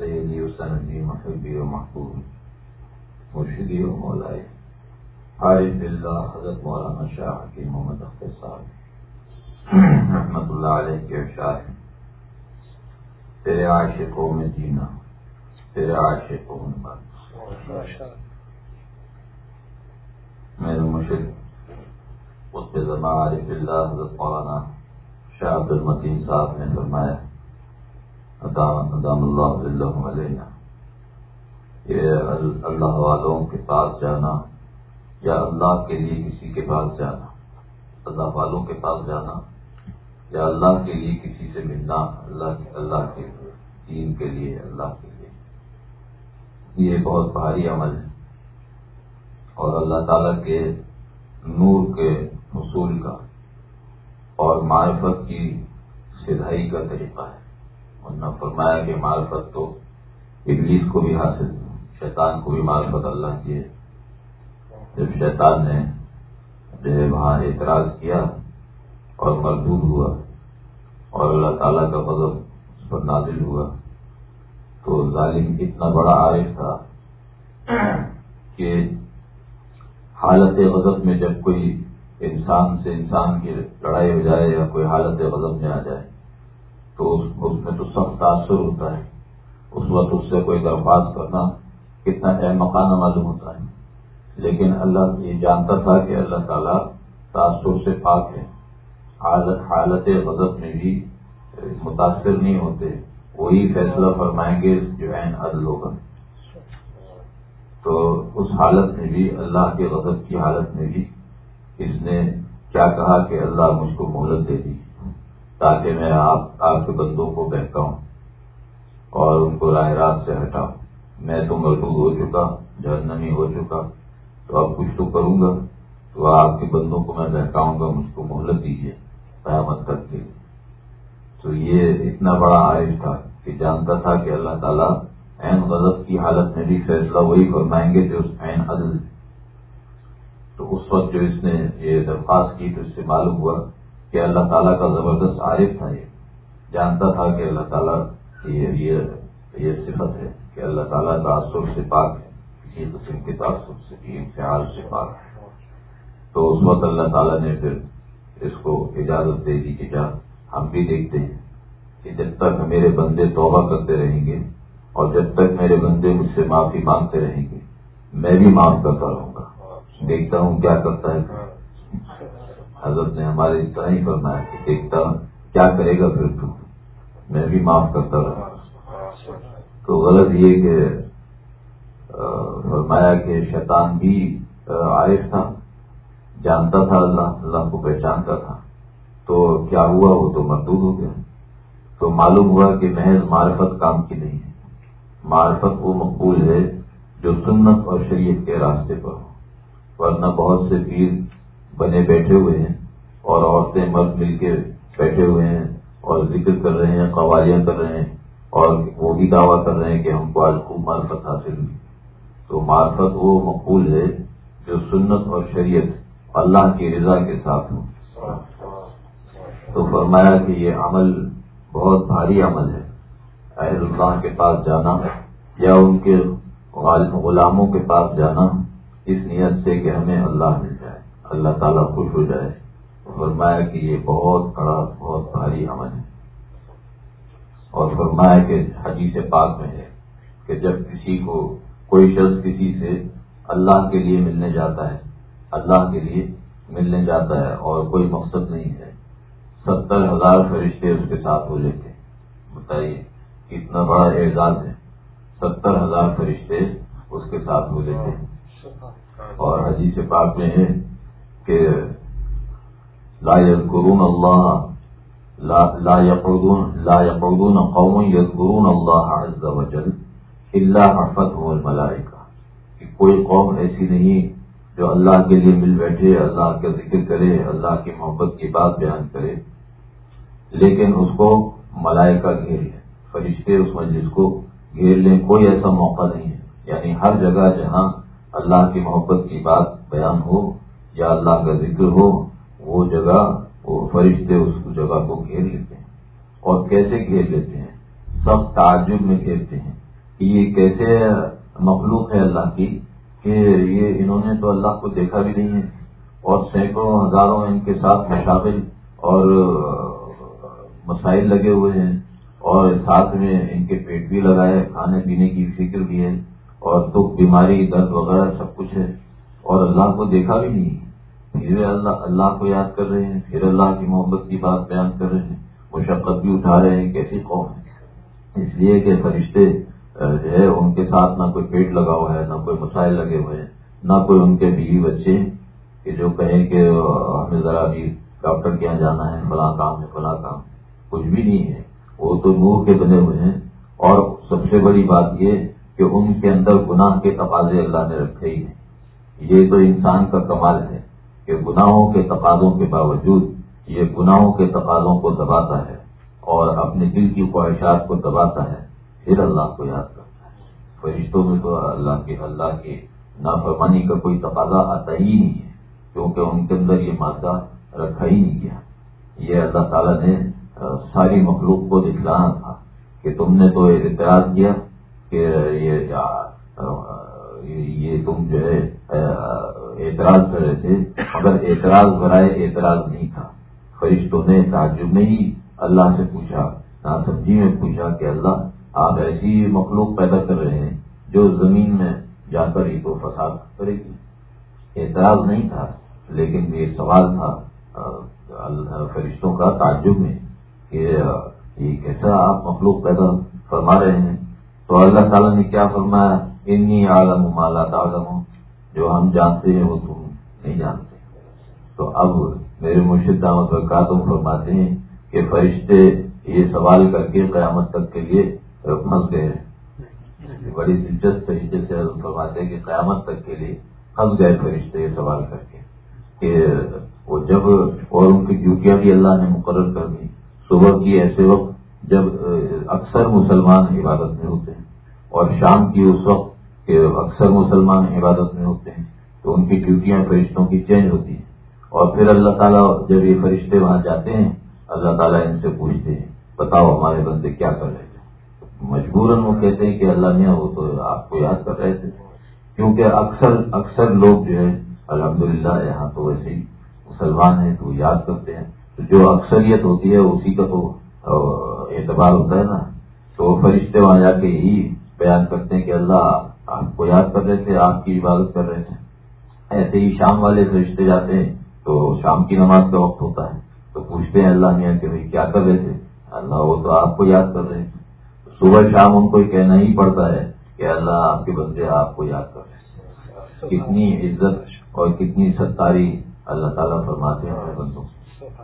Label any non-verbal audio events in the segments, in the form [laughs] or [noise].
سیدی و سندی محبی و محبوب، مرشدی و مولائے عارف اللہ حضرت مولانا شاہ کی محمد اختر صاحب رحمت اللہ علیہ کے اشار ہیں۔ تیرے عاشقوں میں جینا تیرے عاشقوں میں بات میرے مشرق اس کے زمان عارف اللہ حضرت مولانا شاہ عبد المدین صاحب نے فرمایا ادام اللہ علیہ یہ اللہ والوں کے پاس جانا، یا اللہ کے لیے کسی کے پاس جانا، اللہ والوں کے پاس جانا، یا اللہ کے لیے کسی سے ملنا، اللہ کے اللہ کے دین کے لیے، اللہ کے لیے۔ یہ بہت بھاری عمل ہے۔ اور اللہ تعالی کے نور کے حصول کا اور معرفت کی سدھائی کا طریقہ ہے۔ ورنہ فرمایا کہ معرفت تو ابلیس کو بھی حاصل شیطان کو بھی معرفت اللہ کی ہے۔ جب شیطان نے جو ہے وہاں اعتراض کیا اور مردود ہوا اور اللہ تعالیٰ کا فضل اس پر نازل ہوا، تو ظالم اتنا بڑا عارف تھا کہ حالت غضب میں جب کوئی انسان سے انسان کی لڑائی ہو جائے یا کوئی حالت غضب میں آ جائے تو اس میں تو سخت تاثر ہوتا ہے۔ اس وقت اس سے کوئی درخواست کرنا کتنا اہم مکانہ معلوم ہوتا ہے۔ لیکن اللہ یہ جانتا تھا کہ اللہ تعالیٰ تاثر سے پاک ہے۔ حالت غضب میں بھی متاثر نہیں ہوتے۔ وہی فیصلہ فرمائیں گے جو عین عدل ہوگا تو اس حالت میں بھی اللہ کے غضب کی حالت میں بھی اس نے کیا کہا کہ اللہ مجھ کو مہلت دے دی۔ تاکہ میں آپ آپ کے بندوں کو بہتاؤں اور ان کو راہ راست سے ہٹاؤں۔ میں تو مردود ہو چکا، جہنمی ہو چکا۔ تو اب کچھ تو کروں گا۔ تو آپ کے بندوں کو میں بہتاؤں گا، مجھ کو مہلت دیجیے قیامت کر کے تو یہ اتنا بڑا عائد تھا کہ جانتا تھا کہ اللہ تعالیٰ عین غضب کی حالت میں بھی فیصلہ وہی فرمائیں گے جو اس عین عدل۔ تو اس وقت جو اس نے یہ درخواست کی تو اس سے معلوم ہوا کہ اللہ تعالیٰ کا زبردست عارف تھا یہ۔ جانتا تھا کہ اللہ تعالیٰ یہ صفت ہے کہ اللہ تعالیٰ تعصب سے پاک ہے۔ کسی قسم کے تعصب سے انفعال سے پاک ہے۔ تو اس وقت اللہ تعالیٰ نے پھر اس کو اجازت دے دی کہ جا، ہم بھی دیکھتے ہیں کہ جب تک میرے بندے توبہ کرتے رہیں گے اور جب تک میرے بندے مجھ سے معافی مانگتے رہیں گے، میں بھی معاف کرتا رہوں گا۔ دیکھتا ہوں کیا کرتا ہے۔ حضرت نے ہمارے اس طرح ہی فرمایا کہ دیکھتا کیا کرے گا پھر تو میں بھی معاف کرتا رہا۔ تو غلط یہ کہ فرمایا کہ شیطان بھی عارف تھا، جانتا تھا اللہ اللہ کو پہچانتا تھا۔ تو کیا ہوا؟ وہ تو مردود ہو گیا۔ تو معلوم ہوا کہ محض معرفت کام کی نہیں ہے۔ معرفت وہ مقبول ہے جو سنت اور شریعت کے راستے پر ہو۔ ورنہ بہت سے پیر بنے بیٹھے ہوئے ہیں۔ اور عورتیں مرد مل کے بیٹھے ہوئے ہیں اور ذکر کر رہے ہیں، قوالیاں کر رہے ہیں اور وہ بھی دعویٰ کر رہے ہیں کہ ہم کو آج خوب معرفت حاصل ہوئی۔ تو معرفت وہ مقبول ہے جو سنت اور شریعت اللہ کی رضا کے ساتھ ہو۔ تو فرمایا کہ یہ عمل بہت بھاری عمل ہے۔ اہل اللہ کے پاس جانا یا ان کے غلاموں کے پاس جانا اس نیت سے کہ ہمیں اللہ مل جائے، اللہ تعالیٰ خوش ہو جائے۔ فرمایا کہ یہ بہت بڑا، بہت بھاری عمل ہے۔ اور فرمایا کہ حدیث پاک میں ہے کہ جب کسی کو کوئی شخص کسی سے اللہ کے لیے ملنے جاتا ہے، اللہ کے لیے ملنے جاتا ہے اور کوئی مقصد نہیں ہے، ستر ہزار فرشتے اس کے ساتھ ہو لیتے بتائیے، کتنا بڑا اعزاز ہے۔ ستر ہزار فرشتے اس کے ساتھ ہو لیتے ہیں۔ اور حدیث پاک میں ہے کہ لا يذكرون الله، لا يقعدون لا يقعدون قوم يذكرون الله عز وجل الا حفتهم الملائكه کہ کوئی قوم ایسی نہیں جو اللہ کے لیے مل بیٹھے، اللہ کا ذکر کرے، اللہ کی محبت کی بات بیان کرے۔ لیکن اس کو ملائکہ گھیر لیں، فرشتے اس مجلس کو گھیر لیں، کوئی ایسا موقع نہیں ہے۔ یعنی ہر جگہ جہاں اللہ کی محبت کی بات بیان ہو یا اللہ کا ذکر ہو وہ جگہ وہ فرشتے اس جگہ کو گھیر لیتے ہیں اور کیسے گھیر لیتے ہیں؟ سب تعجب میں گھیرتے ہیں کہ یہ کیسے مخلوق ہے اللہ کی کہ یہ انہوں نے تو اللہ کو دیکھا بھی نہیں ہے اور سینکڑوں ہزاروں ان کے ساتھ مشابل اور مسائل لگے ہوئے ہیں اور ساتھ میں ان کے پیٹ بھی لگائے، کھانے پینے کی فکر بھی ہے اور دکھ، بیماری، درد وغیرہ سب کچھ ہے اور اللہ کو دیکھا بھی نہیں پھر اللہ اللہ کو یاد کر رہے ہیں، پھر اللہ کی محبت کی بات بیان کر رہے ہیں۔ مشقت بھی اٹھا رہے ہیں کیسی قوم ہے۔ اس لیے کہ فرشتے جو ہے، ان کے ساتھ نہ کوئی پیٹ لگا ہوا ہے، نہ کوئی مسائل لگے ہوئے ہیں، نہ کوئی ان کے بیوی بچے کہ جو کہیں کہ ہمیں ذرا بھی ڈاکٹر کے یہاں جانا ہے، فلاں کام ہے، فلاں کام کچھ بھی نہیں ہے۔ وہ تو نور کے بنے ہوئے ہیں۔ اور سب سے بڑی بات یہ کہ ان کے اندر گناہ کے تقاضے اللہ نے رکھے ہی ہیں۔ یہ تو انسان کا کمال ہے۔ کہ گناہوں کے تقاضوں کے باوجود یہ گناہوں کے تقاضوں کو دباتا ہے اور اپنے دل کی خواہشات کو دباتا ہے، پھر اللہ کو یاد کرتا ہے۔ فرشتوں میں تو اللہ کے، اللہ کی نافرمانی کا کوئی تقاضا آتا ہی نہیں ہے، کیونکہ ان کے اندر یہ مادہ رکھا ہی نہیں گیا۔ یہ اللہ تعالیٰ نے ساری مخلوق کو دکھلانا تھا کہ تم نے تو اعتراض کیا کہ یہ تم جو ہے اعتراض کر رہے تھے، مگر اعتراض برائے اعتراض نہیں تھا۔ فرشتوں نے تعجب میں ہی اللہ سے پوچھا نہ میں پوچھا کہ اللہ، آپ ایسی مخلوق پیدا کر رہے ہیں جو زمین میں جا کر ہی تو فساد کرے گی۔ اعتراض نہیں تھا، لیکن یہ سوال تھا فرشتوں کا تعجب میں کہ یہ کیسا آپ مخلوق پیدا فرما رہے ہیں؟ تو اللہ تعالیٰ نے کیا فرمایا؟ انی عالم مالا تعلم جو ہم جانتے ہیں وہ تم نہیں جانتے۔ تو اب میرے مرشد دامت کا تم فرماتے ہیں کہ فرشتے یہ سوال کر کے قیامت تک کے لیے پھنس گئے بڑی دلچسپ طریقے سے فرماتے ہیں کہ قیامت تک کے لیے پھنس گئے فرشتے یہ سوال کر کے کہ وہ جب اور ان کی ڈیوٹیاں بھی اللہ نے مقرر کر دی صبح کی ایسے وقت جب اکثر مسلمان عبادت میں ہوتے ہیں اور شام کی اس وقت کہ اکثر مسلمان عبادت میں ہوتے ہیں تو ان کی ڈیوٹیاں فرشتوں کی چینج ہوتی ہیں۔ اور پھر اللہ تعالیٰ جب یہ فرشتے وہاں جاتے ہیں، اللہ تعالیٰ ان سے پوچھتے ہیں، بتاؤ ہمارے بندے کیا کر رہے تھے؟ مجبوراً وہ کہتے ہیں کہ اللہ میاں وہ تو آپ کو یاد کر رہے تھے۔ کیونکہ اکثر اکثر لوگ جو ہے، الحمدللہ یہاں تو ویسے ہی مسلمان ہیں تو یاد کرتے ہیں۔ تو جو اکثریت ہوتی ہے، اسی کا تو اعتبار ہوتا ہے نا۔ تو فرشتے وہاں جا کے یہی بیان کرتے ہیں کہ اللہ آپ کو یاد کر رہے تھے، آپ کی عبادت کر رہے تھے۔ ایسے ہی شام والے فرشتے جاتے ہیں، تو شام کی نماز کا وقت ہوتا ہے۔ تو پوچھتے ہیں اللہ میاں کہ بھائی کیا کر رہے تھے؟ اللہ وہ تو آپ کو یاد کر رہے تھے صبح شام ان کو کہنا ہی پڑتا ہے کہ اللہ آپ کے بندے آپ کو یاد کر رہے ہیں۔ کتنی عزت اور کتنی ستاری اللہ تعالیٰ فرماتے ہیں ہمارے بندوں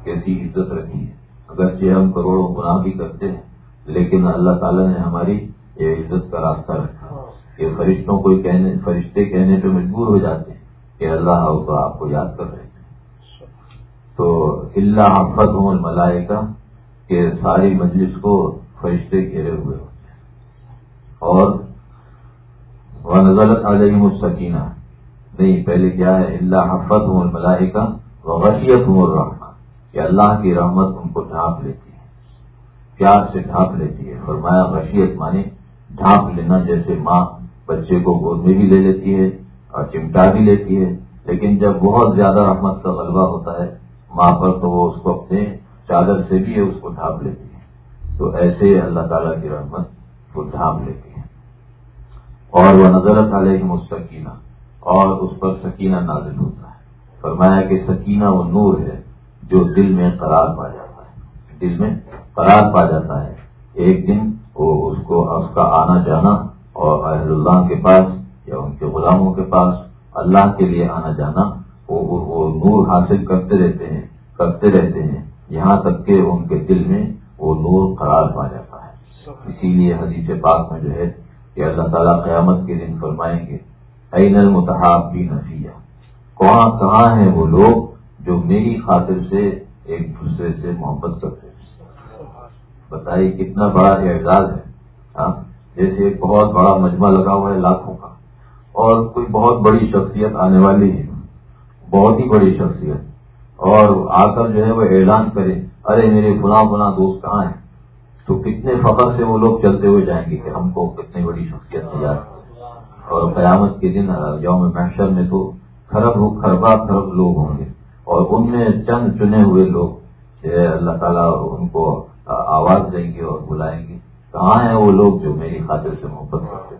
کیسی عزت رکھی ہے۔ اگرچہ ہم کروڑوں گناہ بھی کرتے ہیں، لیکن اللہ تعالیٰ نے ہماری یہ عزت کا راستہ رکھا۔ کہ فرشتوں کو کہنے فرشتے کہنے پہ مجبور ہو جاتے ہیں کہ اللہ ہو تو آپ کو یاد کر رہے ہیں۔ تو اللہ حفت ہوں ملائے کا کہ ساری مجلس کو فرشتے گھیرے ہوئے ہوتے ہیں۔ اور وہ نظرت علیہ مستقینہ نہیں، پہلے کیا ہے؟ اللہ حفت ہوں ملائے کا وہ ہوں رحمہ کہ اللہ کی رحمت ان کو ڈھانپ لیتی ہے۔ پیار سے ڈھانپ لیتی ہے۔ فرمایا، غشیت مانی ڈھانپ لینا، جیسے ماں بچے کو گود میں بھی لے لیتی ہے اور چمٹا بھی لیتی ہے لیکن جب بہت زیادہ رحمت کا غلبہ ہوتا ہے، ماں پر تو وہ اس کو اپنے چادر سے بھی اس کو ڈھانپ لیتی ہے تو ایسے اللہ تعالیٰ کی رحمت کو ڈھانپ لیتی ہے اور وہ نظرت علیہ مستقینہ اور اس پر سکینہ نازل ہوتا ہے۔ فرمایا کہ سکینہ وہ نور ہے جو دل میں قرار پا جاتا ہے۔ دل میں قرار پا جاتا ہے۔ ایک دن وہ اس کو، اس کا آنا جانا اور اہل اللہ کے پاس یا ان کے غلاموں کے پاس اللہ کے لیے آنا جانا وہ نور حاصل کرتے رہتے ہیں کرتے رہتے ہیں۔ یہاں تک کہ ان کے دل میں وہ نور قرار پا جاتا ہے۔ اسی لیے حدیث پاک میں جو ہے کہ اللہ تعالیٰ قیامت کے دن فرمائیں گے عین المتحاب بھی نفیہ کہاں کہاں ہیں وہ لوگ جو میری خاطر سے ایک دوسرے سے محبت کرتے ہیں؟ بتائیے کتنا بڑا اعزاز ہے ہاں؟ جیسے ایک بہت بڑا مجمع لگا ہوا ہے لاکھوں کا، اور کوئی بہت بڑی شخصیت آنے والی ہے، بہت ہی بڑی شخصیت۔ اور آ کر جو ہے وہ اعلان کرے، ارے میرے گنا گنا دوست کہاں ہیں؟ تو کتنے فخر سے وہ لوگ چلتے ہوئے جائیں گے کہ ہم کو کتنی بڑی شخصیت ملا اور قیامت کے دن، یوم محشر میں تو خرب خربا خرب لوگ ہوں گے۔ اور ان میں چند چنے ہوئے لوگ اللہ تعالیٰ ان کو آواز دیں گے اور بلائیں گے۔ کہاں ہیں وہ لوگ جو میری خاطر سے محبت کرتے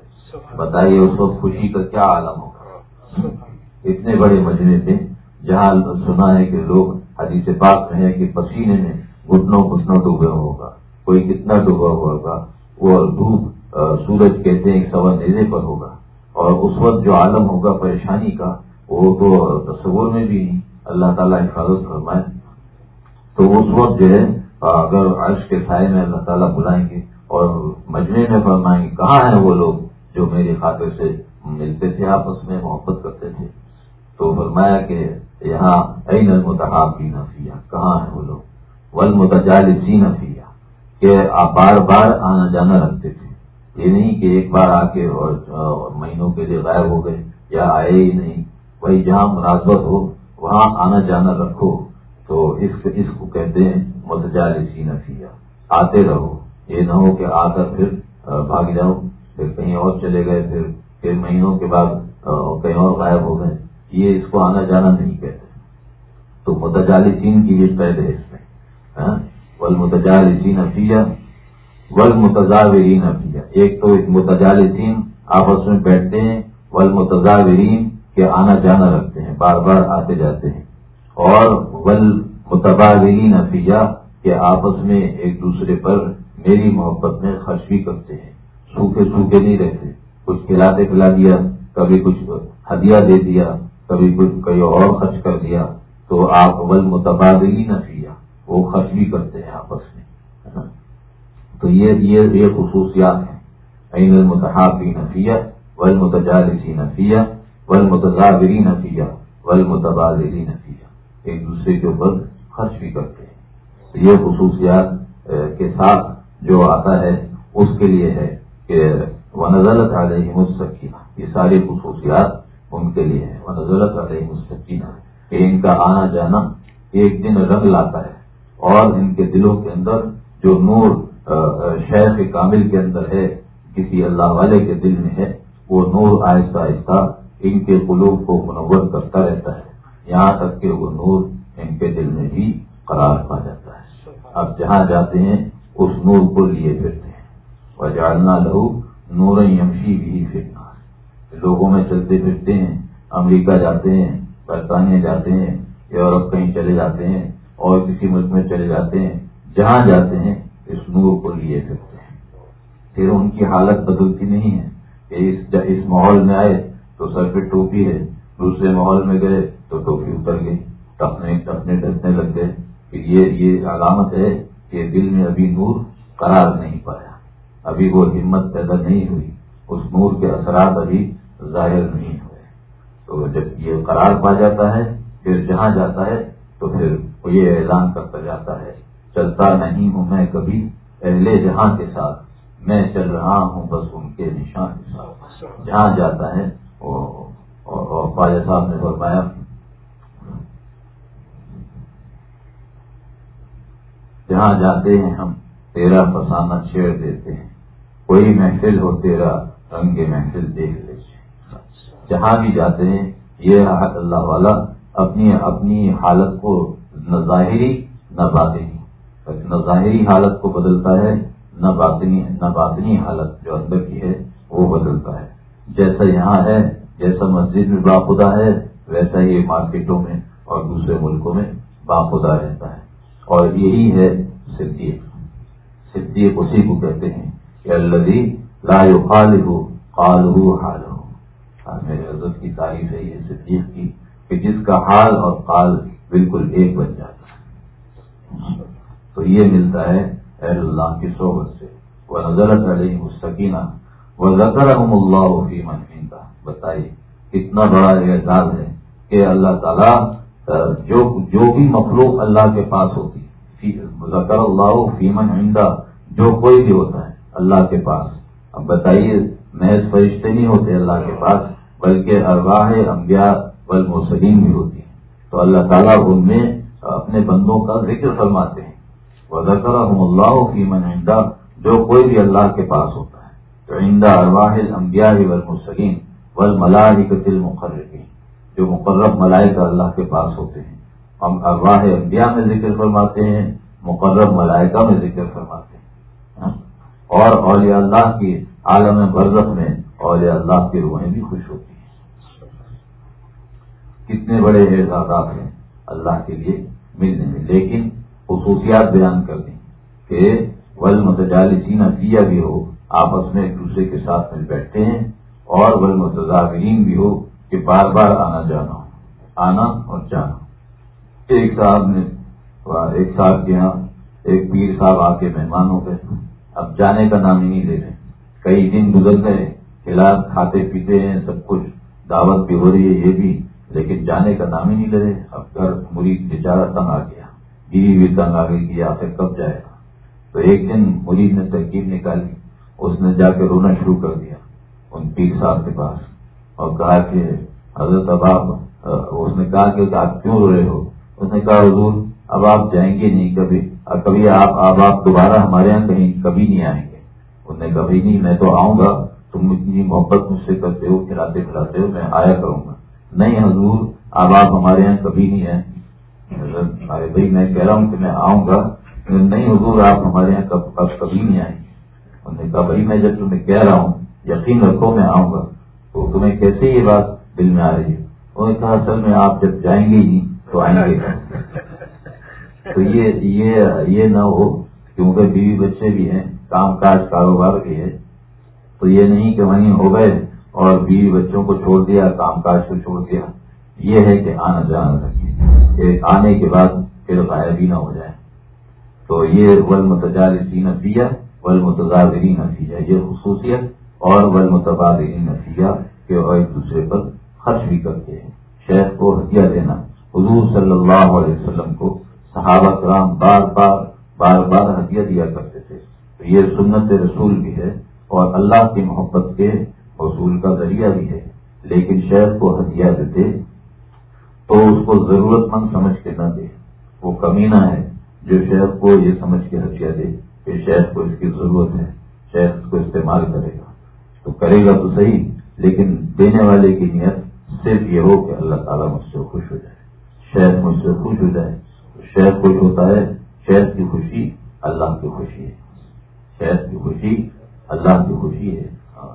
بتائیے اس وقت خوشی کا کیا عالم ہوگا؟ اتنے بڑے مجمے تھے جہاں سنا ہے کہ لوگ حدیث پاک میں ہے کہ پسینے میں گھٹنوں گھٹنوں ڈوبے ہوگا کوئی کتنا ڈوبا ہوا ہوگا وہ دھوپ سورج کہتے ہیں سوا نیزے پر ہوگا۔ اور اس وقت جو عالم ہوگا پریشانی کا وہ تو تصور میں بھی نہیں اللہ تعالیٰ حفاظت فرمائے۔ تو اس وقت جو ہے اگر عرش کے سائے میں اللہ تعالیٰ بلائیں گے اور مجمے میں فرمائیں گے کہاں ہیں وہ لوگ جو میری خاطر سے ملتے تھے آپس میں، محبت کرتے تھے؟ تو فرمایا کہ یہاں این المتحاب کی نفیہ کہاں ہیں وہ لوگ؟ ول متجال نفیہ کہ آپ بار بار آنا جانا رکھتے تھے۔ یہ نہیں کہ ایک بار آ کے اور مہینوں کے لیے غائب ہو گئے یا آئے ہی نہیں۔ وہی جہاں مناسبت ہو، وہاں آنا جانا رکھو۔ تو اس اس کو کہتے ہیں متجال سی نفیہ آتے رہو۔ یہ نہ ہو کہ آ کر پھر بھاگ جاؤ، پھر کہیں اور چلے گئے، پھر پھر مہینوں کے بعد کہیں اور غائب ہو گئے۔ یہ اس کو آنا جانا نہیں کہتے۔ تو متجالسین کی یہ پہلے اس میں ول متجالسین افیہ ول متضاورین افیہ ایک تو متجالسین آپس میں بیٹھتے ہیں ول متضاورین کے آنا جانا رکھتے ہیں، بار بار آتے جاتے ہیں۔ اور ول متبادرین افیہ کے آپس میں ایک دوسرے پر میری محبت میں خرچ بھی کرتے ہیں۔ سوکھے سوکھے نہیں رہتے۔ کچھ کھلاتے پلا دیا، کبھی کچھ ہدیہ دے دیا، کبھی کچھ کہیں اور خرچ کر دیا۔ تو آپ ول متبادلی نہ کیا وہ خرچ بھی کرتے ہیں آپس میں۔ تو یہ خصوصیات ہیں۔ عین المتحابی نفیہ ول متجالسی نفیہ ول متضابری نفیہ ول متبادری نفیہ ایک دوسرے کے اوپر خرچ بھی کرتے ہیں۔ یہ خصوصیات کے ساتھ جو آتا ہے اس کے لیے ہے کہ وہ نظرت علیہ مستقینہ یہ ساری خصوصیات ان کے لیے ہے وہ نظرت علیہ مستقینہ کہ ان کا آنا جانا ایک دن رنگ لاتا ہے۔ اور ان کے دلوں کے اندر جو نور شہر کے کامل کے اندر ہے کسی اللہ والے کے دل میں ہے وہ نور آہستہ آہستہ ان کے قلوب کو منور کرتا رہتا ہے۔ یہاں تک کہ وہ نور ان کے دل میں بھی قرار پا جاتا ہے۔ اب جہاں جاتے ہیں اس نور کو لیے پھرتے ہیں۔ وہ جاننا لہو نور یمشی بھی پھرنا لوگوں میں چلتے پھرتے ہیں، امریکہ جاتے ہیں، برطانیہ جاتے ہیں، یورپ کہیں چلے جاتے ہیں، اور کسی ملک میں چلے جاتے ہیں، جہاں جاتے ہیں، اس نور کو لیے پھرتے ہیں۔ پھر ان کی حالت بدلتی نہیں ہے کہ اس ماحول میں آئے تو سر پہ ٹوپی ہے، دوسرے ماحول میں گئے تو ٹوپی اتر گئی، ٹپنے ٹپنے ڈسنے لگ گئے۔ یہ یہ علامت ہے کہ دل میں ابھی نور قرار نہیں پایا۔ ابھی وہ ہمت پیدا نہیں ہوئی، اس نور کے اثرات ابھی ظاہر نہیں ہوئے۔ تو جب یہ قرار پا جاتا ہے، پھر جہاں جاتا ہے، تو پھر وہ یہ اعلان کرتا جاتا ہے، چلتا نہیں ہوں میں کبھی، پہلے جہاں کے ساتھ میں چل رہا ہوں بس ان کے نشان کے ساتھ۔ جہاں جاتا ہے اور خواجہ صاحب نے فرمایا جہاں جاتے ہیں ہم، تیرا فسانہ چھیڑ دیتے ہیں۔ کوئی محفل ہو تیرا، رنگ محفل دیکھ لیتے جہاں بھی جاتے ہیں، یہ اللہ والا، اپنی اپنی حالت کو نہ ظاہری، نہ باطنی۔ نہ ظاہری حالت کو بدلتا ہے، نہ باطنی نہ باطنی حالت جو اندر کی ہے، وہ بدلتا ہے۔ جیسا یہاں ہے، جیسا مسجد میں باخدا ہے، ویسا ہی مارکیٹوں میں اور دوسرے ملکوں میں باخدا رہتا ہے۔ اور یہی ہے صدیق۔ صدیق اسی کو کہتے ہیں کہ اللہ لا خال ہو قال ہو حال ہو میرے عزت کی تعریف ہے یہ صدیق کی کہ جس کا حال اور قال بالکل ایک بن جاتا ہے۔ تو یہ ملتا ہے اہل اللہ کی صحبت سے۔ وہ نظرت علیہ مستقینہ وہ زکر اللہ فی من بتائیے، کتنا بڑا اعزاز ہے کہ اللہ تعالیٰ جو جو بھی مخلوق اللہ کے پاس ہوتی ذکر اللہ فیمن عمدہ جو کوئی بھی ہوتا ہے، اللہ کے پاس۔ اب بتائیے، محض فرشتے نہیں ہوتے اللہ کے پاس، بلکہ ارواح انبیاء والمرسلین بھی ہوتی ہیں۔ تو اللہ تعالیٰ ان میں اپنے بندوں کا ذکر فرماتے ہیں۔ وزکر اللہ کی منہندہ جو کوئی بھی اللہ کے پاس ہوتا ہے۔ تو عندہ ارواح الانبیاء والمرسلین والملائکۃ المقربین۔ جو مقرب ملائکہ اللہ کے پاس ہوتے ہیں۔ ہم ارواح انبیاء میں ذکر فرماتے ہیں، مقرب ملائکہ میں ذکر فرماتے ہیں۔ اور اولیاء اللہ کی عالم برزخ میں اولیاء اللہ کی روحیں بھی خوش ہوتی ہیں۔ کتنے بڑے اعزازات ہیں اللہ کے لیے ملنے میں، لیکن خصوصیات بیان کر دیں کہ ول متجالسین سینا بھی ہو، آپس میں ایک دوسرے کے ساتھ مل بیٹھتے ہیں، اور ول متضابرین بھی ہو کہ بار بار آنا جانا ہو آنا اور جانا۔ ایک صاحب نے ایک صاحب کے یہاں، ایک پیر صاحب آ کے مہمان ہو گئے اب جانے کا نام ہی نہیں لے رہے۔ کئی دن گزر گئے علاج کھاتے پیتے ہیں، سب کچھ دعوت بھی ہو رہی ہے یہ بھی، لیکن جانے کا نام ہی نہیں لے رہے۔ اب گھر مرید بیچارہ تنگ آ گیا۔ بیوی بھی تنگ آ گئی کہ آخر کب جائے گا۔ تو ایک دن مرید نے ترکیب نکالی۔ اس نے جا کے رونا شروع کر دیا۔ ان پیر صاحب کے پاس اور کہا کہ حضرت اب آپ اس نے کہا کہ آپ کیوں رو رہے ہو؟ اس نے کہا، حضور، اب آپ جائیں گے نہیں کبھی کبھی آپ، اب آپ دوبارہ ہمارے یہاں کہیں کبھی نہیں آئیں گے۔ انہوں نے کبھی نہیں، میں تو آؤں گا، تم اتنی محبت مجھ سے کرتے ہو، کھلاتے کھلاتے ہو، میں آیا کروں گا۔ نہیں حضور، اب آپ ہمارے یہاں کبھی نہیں آئیں۔ ارے بھائی، میں کہہ رہا ہوں کہ میں آؤں گا نہیں حضور، آپ ہمارے یہاں کب کبھی نہیں آئیں۔ گے انہوں نے کہا، بھائی، میں جب تمہیں کہہ رہا ہوں، یقین رکھو، میں آؤں گا۔ تو تمہیں کیسے یہ بات دل میں آ رہی ہے؟ انہوں نے کہا اصل میں آپ جب جائیں گے ہی تو آئیں گے۔ [laughs] تو یہ یہ نہ ہو کیونکہ بیوی بچے بھی ہیں کام کاج کاروبار بھی ہے۔ تو یہ نہیں کہ وہیں ہو گئے اور بیوی بچوں کو چھوڑ دیا کام کاج کو چھوڑ دیا۔ یہ ہے کہ آنا جانا رکھیے۔ آنے کے بعد پھر غائب ہی نہ ہو جائے۔ تو یہ ول متجالسی نتیجہ ول متضادری نتیجہ یہ خصوصیت۔ اور ول متبادری نتیجہ کہ وہ ایک دوسرے پر خرچ بھی کرتے ہیں۔ شیخ کو ہتھیار دینا، حضور صلی اللہ علیہ وسلم کو صحابہ کرام بار بار بار بار ہتھیار دیا کرتے تھے۔ تو یہ سنت رسول بھی ہے اور اللہ کی محبت کے حصول کا ذریعہ بھی ہے۔ لیکن شہر کو ہتھیار دیتے تو اس کو ضرورت مند سمجھ کے نہ دے۔ وہ کمینہ ہے جو شہر کو یہ سمجھ کے ہتھیار دے کہ شہر کو اس کی ضرورت ہے شہر اس کو استعمال کرے گا۔ تو کرے گا تو صحیح، لیکن دینے والے کی نیت صرف یہ ہو کہ اللہ تعالیٰ مجھ سے خوش ہو جائے۔ شہر مجھ سے خوش ہو جائے۔ شہر خوش ہوتا ہے شہر کی خوشی اللہ کی خوشی ہے۔ شہر کی خوشی اللہ کی خوشی ہے۔ ہاں۔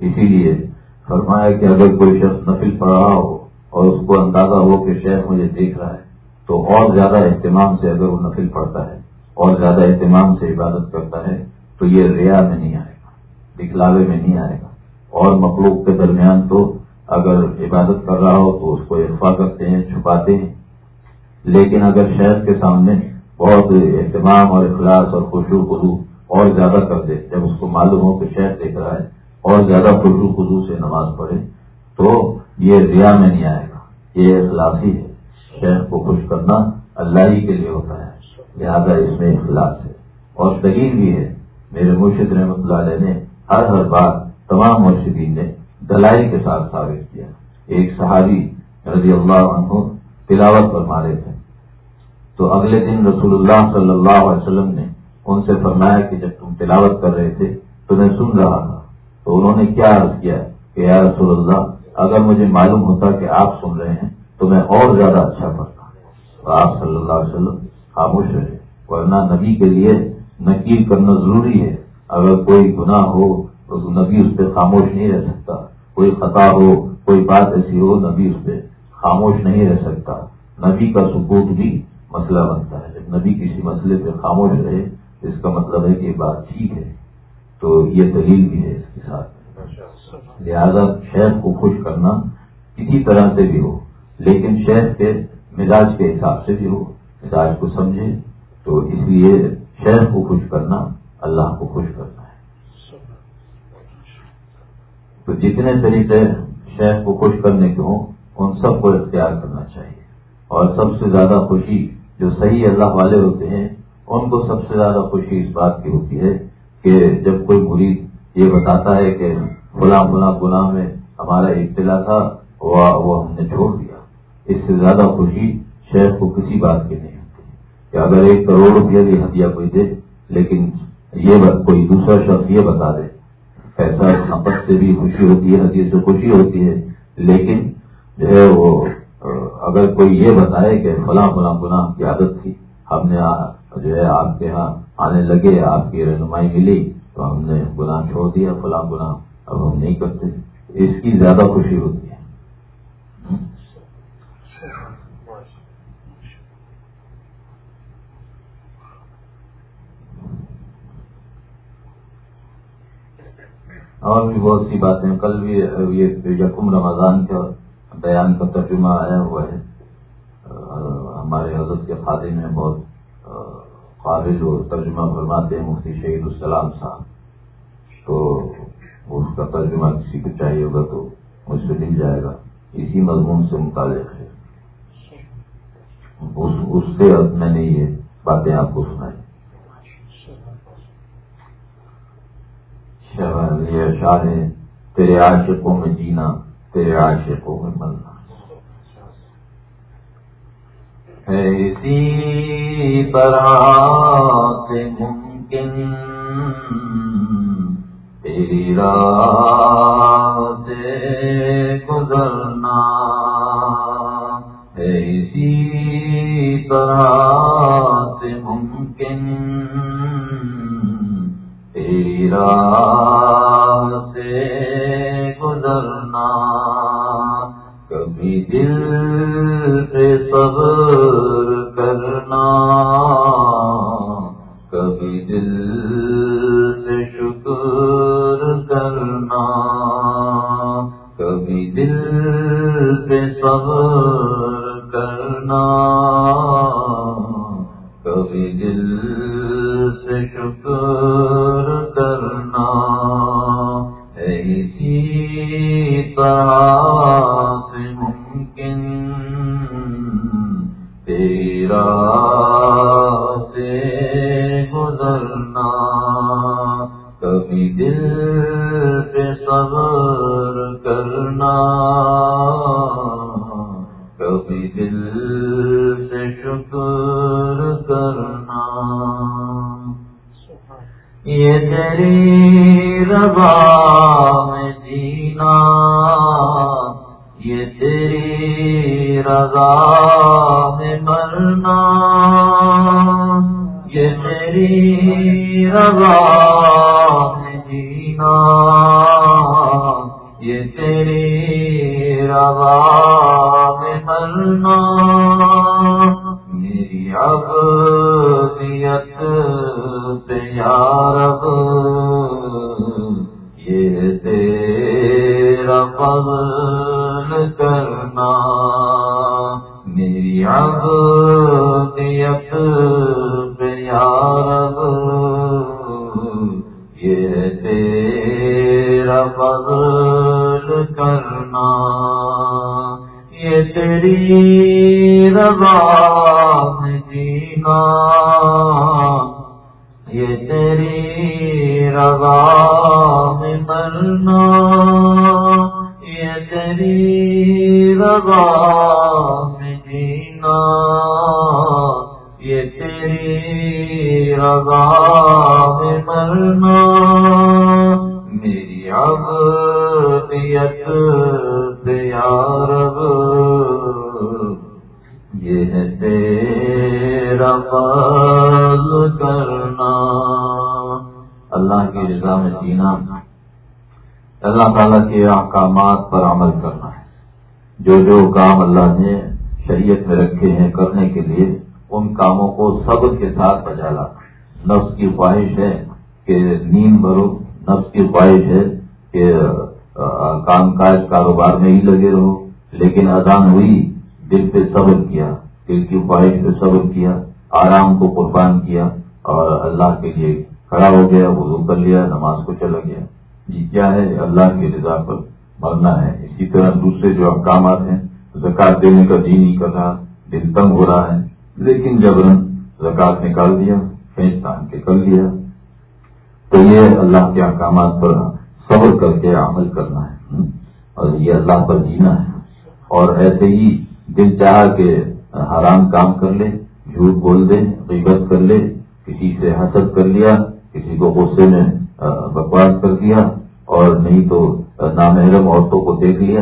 اسی لیے فرمایا کہ اگر کوئی شخص نفل پڑھ رہا ہو اور اس کو اندازہ ہو کہ شہر مجھے دیکھ رہا ہے، تو اور زیادہ اہتمام سے اگر وہ نفل پڑھتا ہے، اور زیادہ اہتمام سے عبادت کرتا ہے، تو یہ ریا میں نہیں آئے دکھلاوے میں نہیں آئے گا۔ اور مخلوق کے درمیان تو اگر عبادت کر رہا ہو تو اس کو ارفا کرتے ہیں، چھپاتے ہیں۔ لیکن اگر شہر کے سامنے بہت اہتمام اور اخلاص اور خوشو خدو اور زیادہ کر دے، جب اس کو معلوم ہو کہ شہر دیکھ رہا ہے اور زیادہ خوشو خدو سے نماز پڑھے، تو یہ ریا میں نہیں آئے گا۔ یہ اخلاصی ہے۔ شہر کو خوش کرنا اللہ ہی کے لیے ہوتا ہے۔ لہٰذا اس میں اخلاص ہے۔ اور دلیل بھی ہے، میرے مرشد رحمۃ اللہ علیہ نے ہر ہر بار تمام مرشدین نے دلائی کے ساتھ ثابت کیا۔ ایک صحابی رضی اللہ عنہ تلاوت پر مارے تھے۔ تو اگلے دن رسول اللہ صلی اللہ علیہ وسلم نے ان سے فرمایا کہ جب تم تلاوت کر رہے تھے تو میں سن رہا تھا۔ تو انہوں نے کیا عرض کیا کہ یا رسول اللہ، اگر مجھے معلوم ہوتا کہ آپ سن رہے ہیں تو میں اور زیادہ اچھا پڑھتا تو آپ صلی اللہ علیہ وسلم خاموش رہے، ورنہ نبی کے لیے نکیر کرنا ضروری ہے۔ اگر کوئی گناہ ہو تو نبی اس پہ خاموش نہیں رہ سکتا۔ کوئی خطا ہو، کوئی بات ایسی ہو، نبی اس پہ خاموش نہیں رہ سکتا۔ نبی کا سکوت بھی مسئلہ بنتا ہے۔ جب نبی کسی مسئلے پہ خاموش رہے اس کا مطلب ہے کہ بات ٹھیک ہے۔ تو یہ دلیل بھی ہے اس کے ساتھ۔ لہذا شہر کو خوش کرنا کسی طرح سے بھی ہو، لیکن شہر کے مزاج کے حساب سے بھی ہو۔ مزاج کو سمجھے، تو اس لیے شہر کو خوش کرنا اللہ کو خوش کرنا ہے۔ تو جتنے طریقے شہر کو خوش کرنے کے ہوں ان سب کو اختیار کرنا چاہیے۔ اور سب سے زیادہ خوشی جو صحیح اللہ والے ہوتے ہیں ان کو سب سے زیادہ خوشی اس بات کی ہوتی ہے کہ جب کوئی مرید یہ بتاتا ہے کہ فلاں فلاں گناہ میں ہمارا اطلاع تھا وہ ہم نے چھوڑ دیا۔ اس سے زیادہ خوشی شہر کو کسی بات کی نہیں ہوتی۔ کہ اگر ایک کروڑ روپیہ بھی ہدیہ کوئی دے لیکن یہ کوئی دوسرا شخص یہ بتا دے ایسا محبت سے بھی خوشی ہوتی ہے ہدیے سے خوشی ہوتی ہے، لیکن جو ہے وہ، اگر کوئی یہ بتائے کہ فلاں فلاں گناہ کی عادت تھی، ہم نے جو ہے آپ کے یہاں آنے لگے، آپ کی رہنمائی ملی، تو ہم نے گناہ چھوڑ دیا، فلاں گناہ اب ہم نہیں کرتے۔ اس کی زیادہ خوشی ہوتی اور بھی بہت سی باتیں۔ کل بھی یہ یقم رمضان کا بیان کا ترجمہ آیا ہوا ہے۔ ہمارے حضرت کے خادم میں بہت قابل و ترجمہ فرماتے ہیں مفتی شہید السلام صاحب۔ تو اس کا ترجمہ کسی کو چاہیے ہوگا تو مجھ سے مل جائے گا۔ اسی مضمون سے متعلق ہے۔ اس سے میں نے یہ باتیں آپ کو سنائی۔ یہ شاہ تیرے عاشقوں میں جینا، تیرے عاشقوں میں مرنا۔ ہے اسی طرح سے ممکن تیری راہ سے گزرنا۔ ہے اسی طرح سے ممکن تیری راہ سے گزرنا، کبھی دل سے صبر کرنا، کبھی دل سے شکر کرنا، کبھی دل سے صبر اللہ احکامات پر عمل کرنا ہے۔ جو جو کام اللہ نے شریعت میں رکھے ہیں کرنے کے لیے، ان کاموں کو صبر کے ساتھ بجا لانا۔ نفس کی خواہش ہے کہ نیند بھرو۔ نفس کی خواہش ہے کہ کام کاج کاروبار میں ہی لگے رہو۔ لیکن اذان ہوئی، دل پہ صبر کیا، دل کی خواہش پہ صبر کیا، آرام کو قربان کیا اور اللہ کے لیے کھڑا ہو گیا، وضو کر لیا، نماز کو چلا گیا۔ یہ کیا ہے اللہ کی رضا پر؟ مرنا ہے۔ اسی طرح دوسرے جو احکامات ہیں، زکات دینے کا جی نہیں کر رہا، دل تنگ ہو رہا ہے۔ لیکن جب زکات نکال دیا کھینچ تان کے کر لیا۔ تو یہ اللہ کے احکامات پر صبر کر کے عمل کرنا ہے۔ اور یہ اللہ پر جینا ہے۔ اور ایسے ہی دل چاہ کے حرام کام کر لے، جھوٹ بول دے، غیبت کر لے، کسی سے حسد کر لیا، کسی کو غصے میں بکواس کر دیا، اور نہیں تو نامحرم عورتوں کو دیکھ لیا۔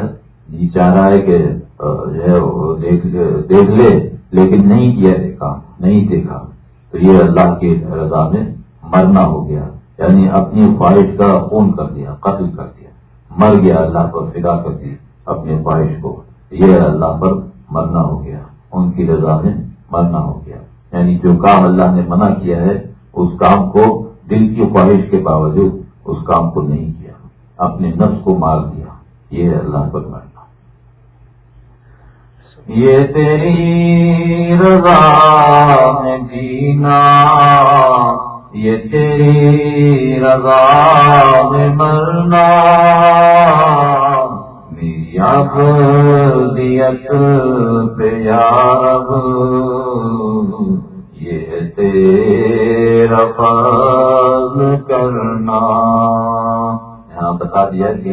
جی چاہ رہا ہے کہ جو ہے دیکھ لے، لیکن نہیں کیا دیکھا، نہیں دیکھا۔ تو یہ اللہ کی رضا میں مرنا ہو گیا۔ یعنی اپنی خواہش کا خون کر دیا، قتل کر دیا۔ مر گیا اللہ پر، فدا کر دی اپنی خواہش کو۔ یہ اللہ پر مرنا ہو گیا۔ ان کی رضا میں مرنا ہو گیا۔ یعنی جو کام اللہ نے منع کیا ہے، اس کام کو دل کی خواہش کے باوجود اس کام کو نہیں کیا۔ اپنے نفس کو مار دیا۔ یہ اللہ پر مرنا۔ یہ تیری رضا میں جینا۔ یہ تیری رضا میں مرنا۔ دیت پیار یہ تیرا فضل کرنا۔ یہاں بتا دیا کہ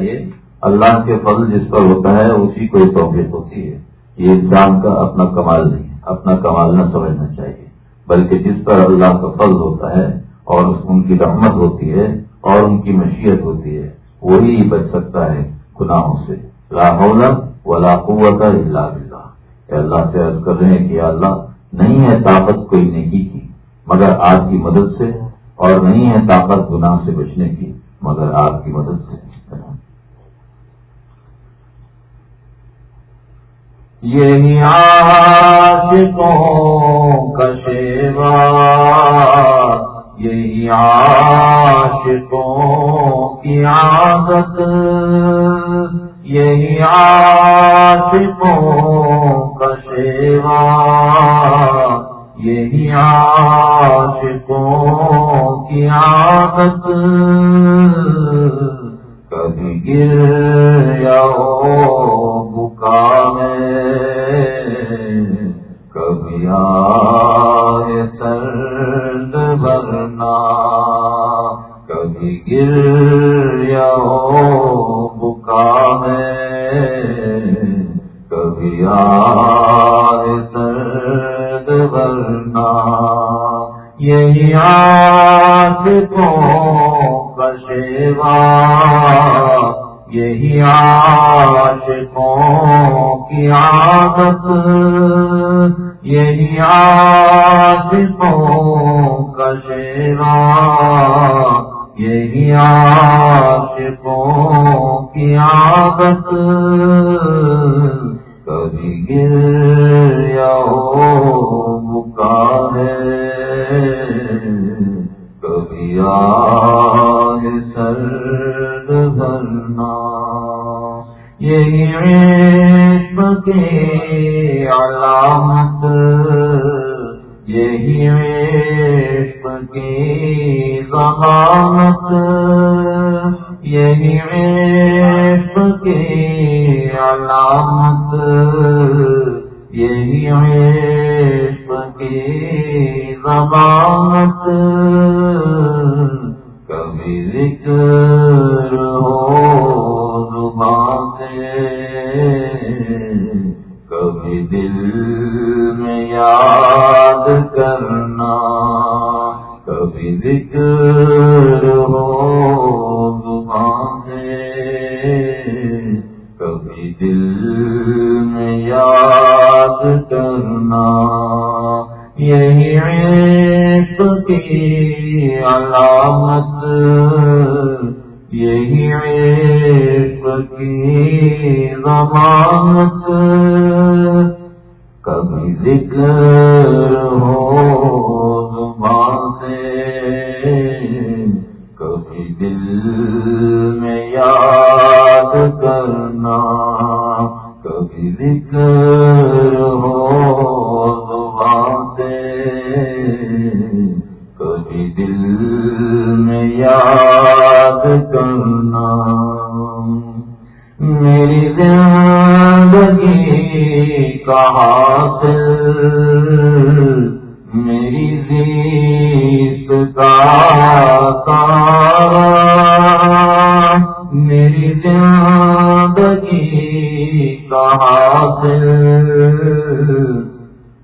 اللہ کے فضل جس پر ہوتا ہے، اسی کو توفیق ہوتی ہے یہ انسان کا اپنا کمال نہیں اپنا کمال نہ سمجھنا چاہیے۔ بلکہ جس پر اللہ کا فضل ہوتا ہے اور ان کی رحمت ہوتی ہے اور ان کی مشیت ہوتی ہے، وہی بچ سکتا ہے گناہوں سے۔ لاہور ولا قوت اللہ بلّہ اللہ، سے عرض کر رہے ہیں کہ اللہ، نہیں ہے طاقت کوئی نیکی کی، مگر آپ کی مدد سے اور نہیں ہے طاقت گناہ سے بچنے کی۔ مگر آپ کی مدد سے۔ یہی عاشقوں کا شیوا، یہی عاشقوں کی عادت، یہی عاشقوں کا شیوا۔ یہی عاشقوں کی عادت کبھی گر یا بکا میں کبھی آئے سرد بھرنا، کبھی گر یا بکا میں کبھی آئے سرد یہی آج کو بشیوا یہی عاشقوں کی عادت۔ یہی عاشقوں کا شیوا۔ یہی عاشقوں کی عادت۔ کبھی گر یا ہے کبھی آئے سرد بھرنا یہی عشق کی علامت یہی عشق کی ضمانت یہی عیب کی علامت یہی عیب کی ضمانت میری زندگی کا حاصل، میری زیست کا تارا میری زندگی کا حاصل،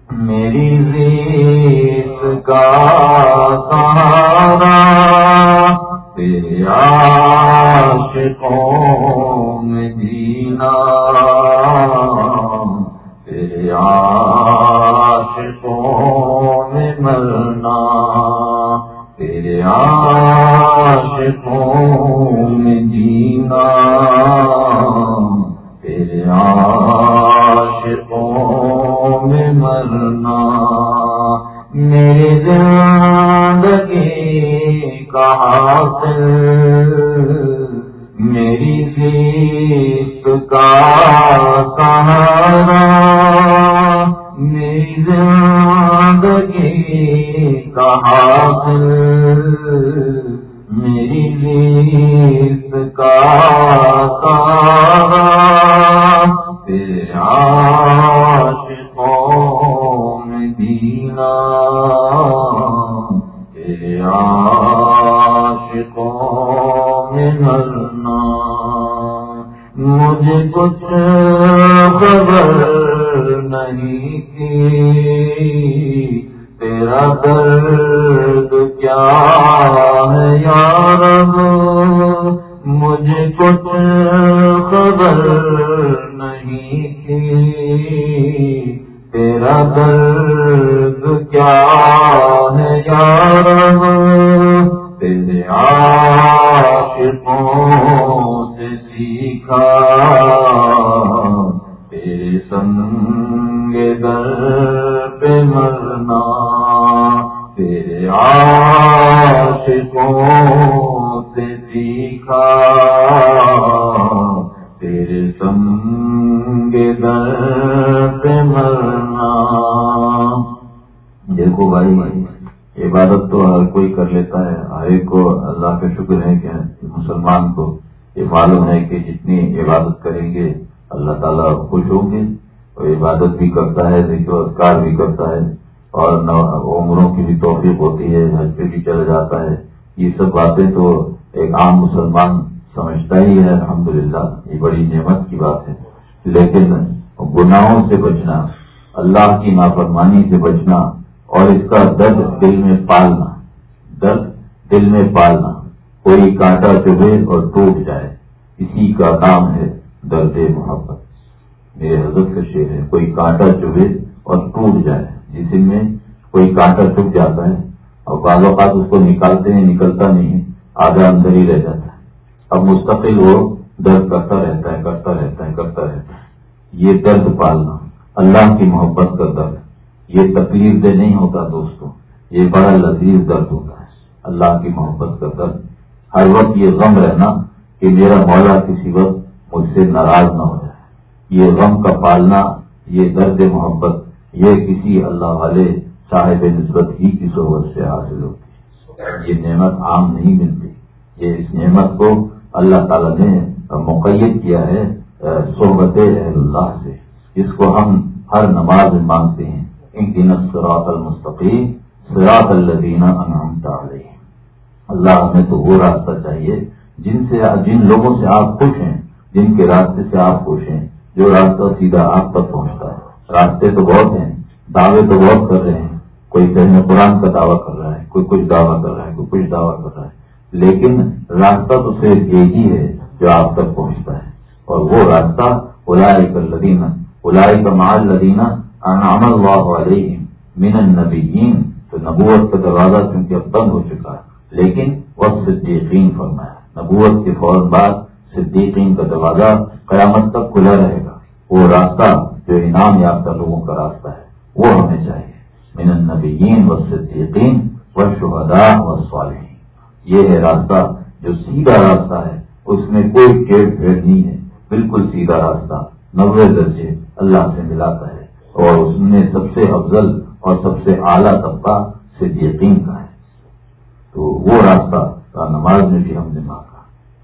میری زیت کا سہارا تیرے عاشقوں میں جینا تیرے عاشقوں میں مرنا تیرے عاشقوں میں جینا تیرے عاشقوں میں مرنا میری زندگی کا حاصل جیت کا سہارا میری زندگی کا حاصل میری جیت کا سہارا سیکھا اللہ تعالیٰ خوش ہوں گے اور عبادت بھی کرتا ہے، ذکر اذکار بھی کرتا ہے اور عمروں کی بھی توفیق ہوتی ہے، حج پہ بھی چلا جاتا ہے۔ یہ سب باتیں تو ایک عام مسلمان سمجھتا ہی ہے، الحمدللہ، یہ بڑی نعمت کی بات ہے۔ لیکن گناہوں سے بچنا، اللہ کی نافرمانی سے بچنا اور اس کا درد دل میں پالنا، درد دل میں پالنا، کوئی کانٹا چبھے اور ٹوٹ جائے، اسی کا نام ہے درد محبت۔ میرے حضرت کا شعر ہے، کوئی کانٹا چبھے اور ٹوٹ جائے۔ جس میں کوئی کانٹا چپ جاتا ہے اور بعض اوقات اس کو نکالتے ہیں، نکلتا نہیں، آدھا اندر ہی رہ جاتا ہے۔ اب مستقل وہ درد کرتا رہتا ہے، کرتا رہتا ہے، کرتا رہتا ہے۔ یہ درد پالنا، اللہ کی محبت کا درد۔ یہ تکلیف دہ نہیں ہوتا دوستوں یہ بڑا لذیذ درد ہوتا ہے۔ اللہ کی محبت کا درد۔ ہر وقت یہ غم رہنا کہ میرا مولا کسی وقت مجھ سے ناراض نہ ہو جائے۔ یہ غم کا پالنا، یہ درد محبت، یہ کسی اللہ والے صاحب نسبت ہی کی صحبت سے حاصل ہوتی ہے۔ یہ نعمت عام نہیں ملتی۔ یہ اس نعمت کو اللہ تعالیٰ نے مقید کیا ہے صحبت اہل اللہ سے۔ جس کو ہم ہر نماز میں مانگتے ہیں۔ ان کی نسرات المستقیم سراط الدینہ انعمت علیہ اللہ ہمیں تو وہ راستہ چاہیے جن سے، جن لوگوں سے آپ خوش ہیں، جن کے راستے سے آپ خوش ہیں۔ جو راستہ سیدھا آپ تک پہنچتا ہے۔ راستے تو بہت ہیں، دعوے تو بہت کر رہے ہیں۔ کوئی کہیں قرآن کا دعویٰ کر رہا ہے، کوئی کچھ دعویٰ کر رہا ہے، کوئی کچھ دعویٰ کر رہا ہے۔ لیکن راستہ تو صرف یہی ہے جو آپ تک پہنچتا ہے۔ اور وہ راستہ الائی کا لدینہ کا مال لدینہ انعام اللہ علیہ من النبیین۔ تو نبوت کا دروازہ چونکہ اب بند ہو چکا لیکن وقت صدیقین فرمایا۔ نبوت کے فوراً بعد صدیقین کا دروازہ قیامت تک کھلا رہے گا۔ وہ راستہ جو انعام یافتہ لوگوں کا راستہ ہے، وہ ہمیں چاہیے۔ من النبیین و صدیقین و شہدا و صالحین یہ ہے راستہ جو سیدھا راستہ ہے۔ اس میں کوئی کیڑ پھیڑ نہیں ہے۔ بالکل سیدھا راستہ، نوے درجے اللہ سے ملاتا ہے۔ اور اس میں سب سے افضل اور سب سے اعلیٰ طبقہ صدیقین کا ہے۔ تو وہ راستہ نماز میں بھی ہم نے مانگا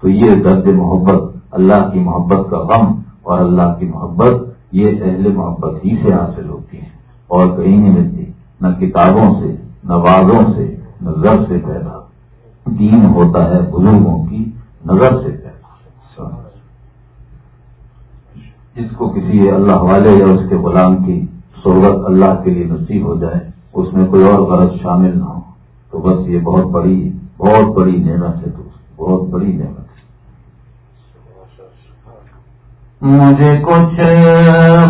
تو یہ درد محبت، اللہ کی محبت کا غم اور اللہ کی محبت، یہ اہل محبت ہی سے حاصل ہوتی ہے اور کہیں نہیں ملتی، نہ کتابوں سے، نہ وادوں سے، نہ ضرب سے پیدا۔ دین ہوتا ہے بزرگوں کی نظر سے پیدا۔ جس کو کسی اللہ والے یا اس کے غلام کی صحبت اللہ کے لیے نصیب ہو جائے، اس میں کوئی اور غرض شامل نہ ہو۔ تو بس یہ بہت بڑی بہت بڑی نعمت ہے تو بہت بڑی نعمت ہے مجھے کچھ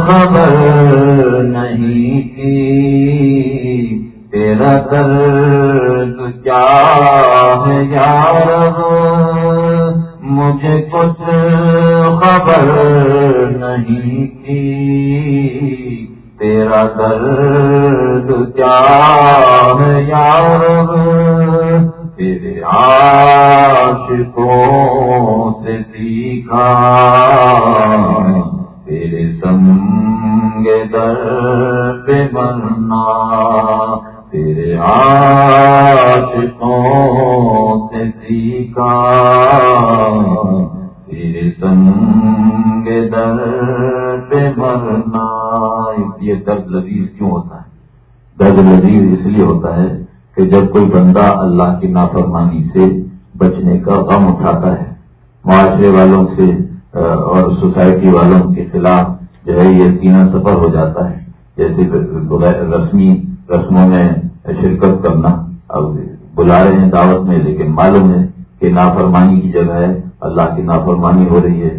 خبر نہیں تھی۔ تیرا درد کیا ہے یار مجھے کچھ خبر نہیں تھی۔ تیرا درد کیا ہے یار تیرے عاشقوں سے سیکھا تیرے سنگ درد بننا، تیرے عاشقوں سے سیکھا، تیرے سنگ درد بننا۔ یہ درد لذیذ کیوں ہوتا ہے؟ درد لذیذ اس لیے ہوتا ہے کہ جب کوئی بندہ اللہ کی نافرمانی سے بچنے کا غم اٹھاتا ہے معاشرے والوں سے اور سوسائٹی والوں کے خلاف جو ہے یہ سینہ سفر ہو جاتا ہے۔ جیسے رسمی رسموں میں شرکت کرنا، اب بلا رہے ہیں دعوت میں، لیکن معلوم ہے کہ نافرمانی کی جگہ ہے۔ اللہ کی نافرمانی ہو رہی ہے۔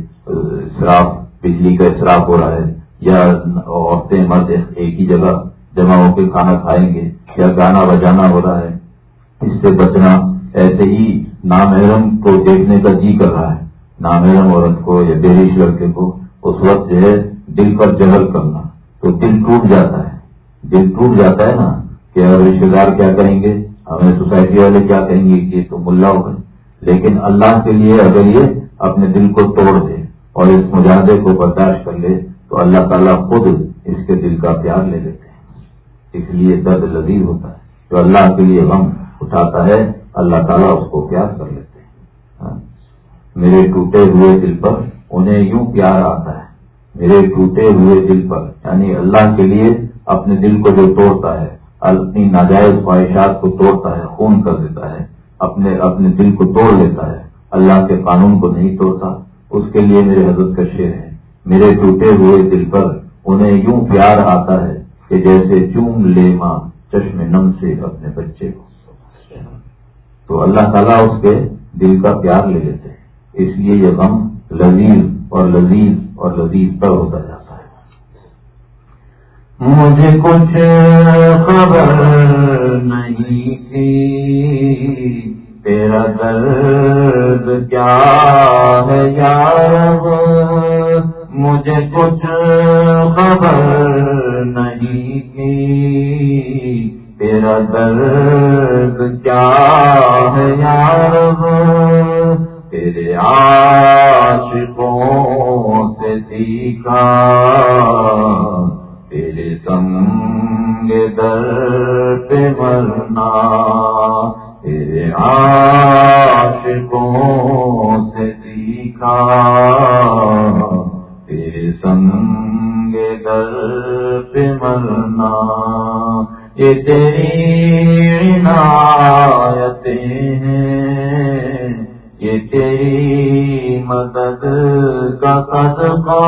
شراف بجلی کا اصراف ہو رہا ہے۔ یا عورتیں مرد ایک ہی جگہ جمع ہو کے کھانا کھائیں گے، یا گانا بجانا ہو رہا ہے۔ اس سے بچنا ایسے ہی نامحرم کو دیکھنے کا جی کر رہا ہے۔ نامحرم عورت کو یا بےریش لڑکے کو اس وقت جو ہے دل پر جہل کرنا، تو دل ٹوٹ جاتا ہے۔ دل ٹوٹ جاتا ہے نا کہ اگر رشتے دار کیا کہیں گے؟ ہمیں سوسائٹی والے کیا کہیں گے کہ تو ملا ہو گئے۔ لیکن اللہ کے لیے اگر یہ اپنے دل کو توڑ دے اور اس مجاہدے کو برداشت کر لے، تو اللہ تعالیٰ خود اس کے دل کا پیار لے لیتے ہیں۔ اس لیے درد لذیذ ہوتا ہے۔ جو اللہ کے لیے غم اٹھاتا ہے اللہ تعالیٰ اس کو پیار کر لیتے ہیں۔ ہاں۔ میرے ٹوٹے ہوئے دل پر انہیں یوں پیار آتا ہے۔ میرے ٹوٹے ہوئے دل پر یعنی اللہ کے لیے اپنے دل کو جو توڑتا ہے، اپنی ناجائز خواہشات کو توڑتا ہے، خون کر دیتا ہے، اپنے اپنے دل کو توڑ لیتا ہے، اللہ کے قانون کو نہیں توڑتا، اس کے لیے میرے حضرت کا شعر ہے۔ میرے ٹوٹے ہوئے دل پر انہیں یوں پیار آتا ہے کہ جیسے چوم لے ماں چشم نم سے اپنے بچے کو۔ تو اللہ تعالیٰ اس کے دل کا پیار لے لیتے ہیں۔ اس لیے یہ غم لذیذ اور لذیذ اور لذیذ پر ہوتا جاتا ہے۔ مجھے کچھ خبر نہیں تھی۔ تیرا درد کیا ہے یار مجھے کچھ خبر نہیں تھی۔ تیرا درد کیا ہے یار تیرے عاشقوں سے سیکھا، تیرے سنگ درد مرنا، تیرے عاشقوں سے سیکھا، تیرے سنگ در پہ مرنا۔ یہ تیری عنایتیں ہیں یہ تیری مدد کا صدقہ،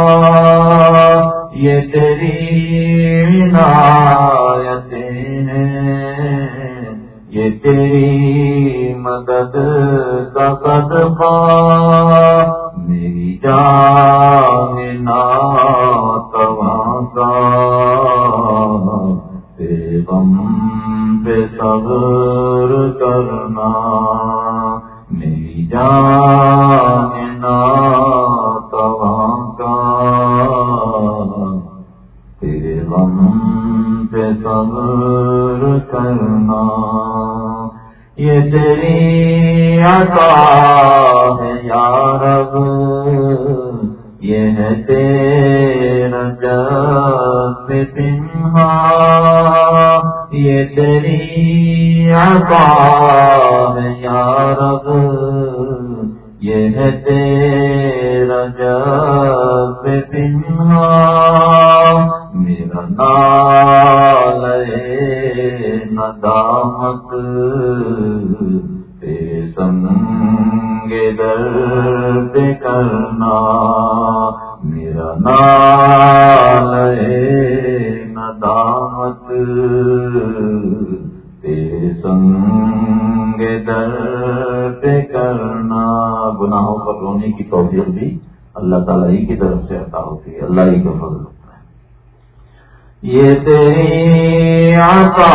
یہ تیری عنایتیں ہیں۔ یہ تیری مدد کا صدقہ، میری جان غم پہ صبر کرنا، میری جان کا تیرے غم پہ صبر کرنا، یہ تیری عطا ہے یا رب۔ یہ ہے تیرا عطا ہے یا رب یہ تیری عطا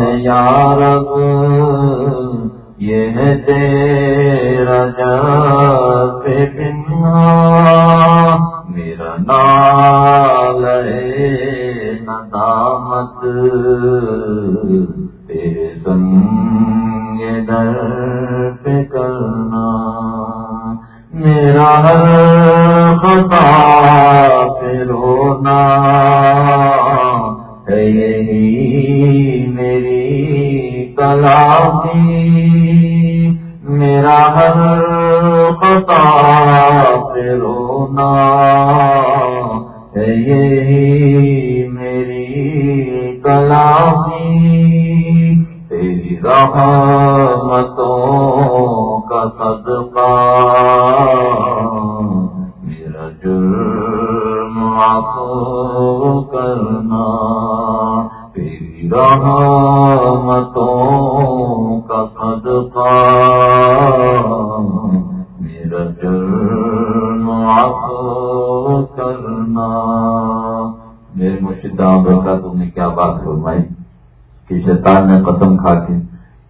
ہے یا رب یہ ہے تیرا جب بنا میرا نال ندامت۔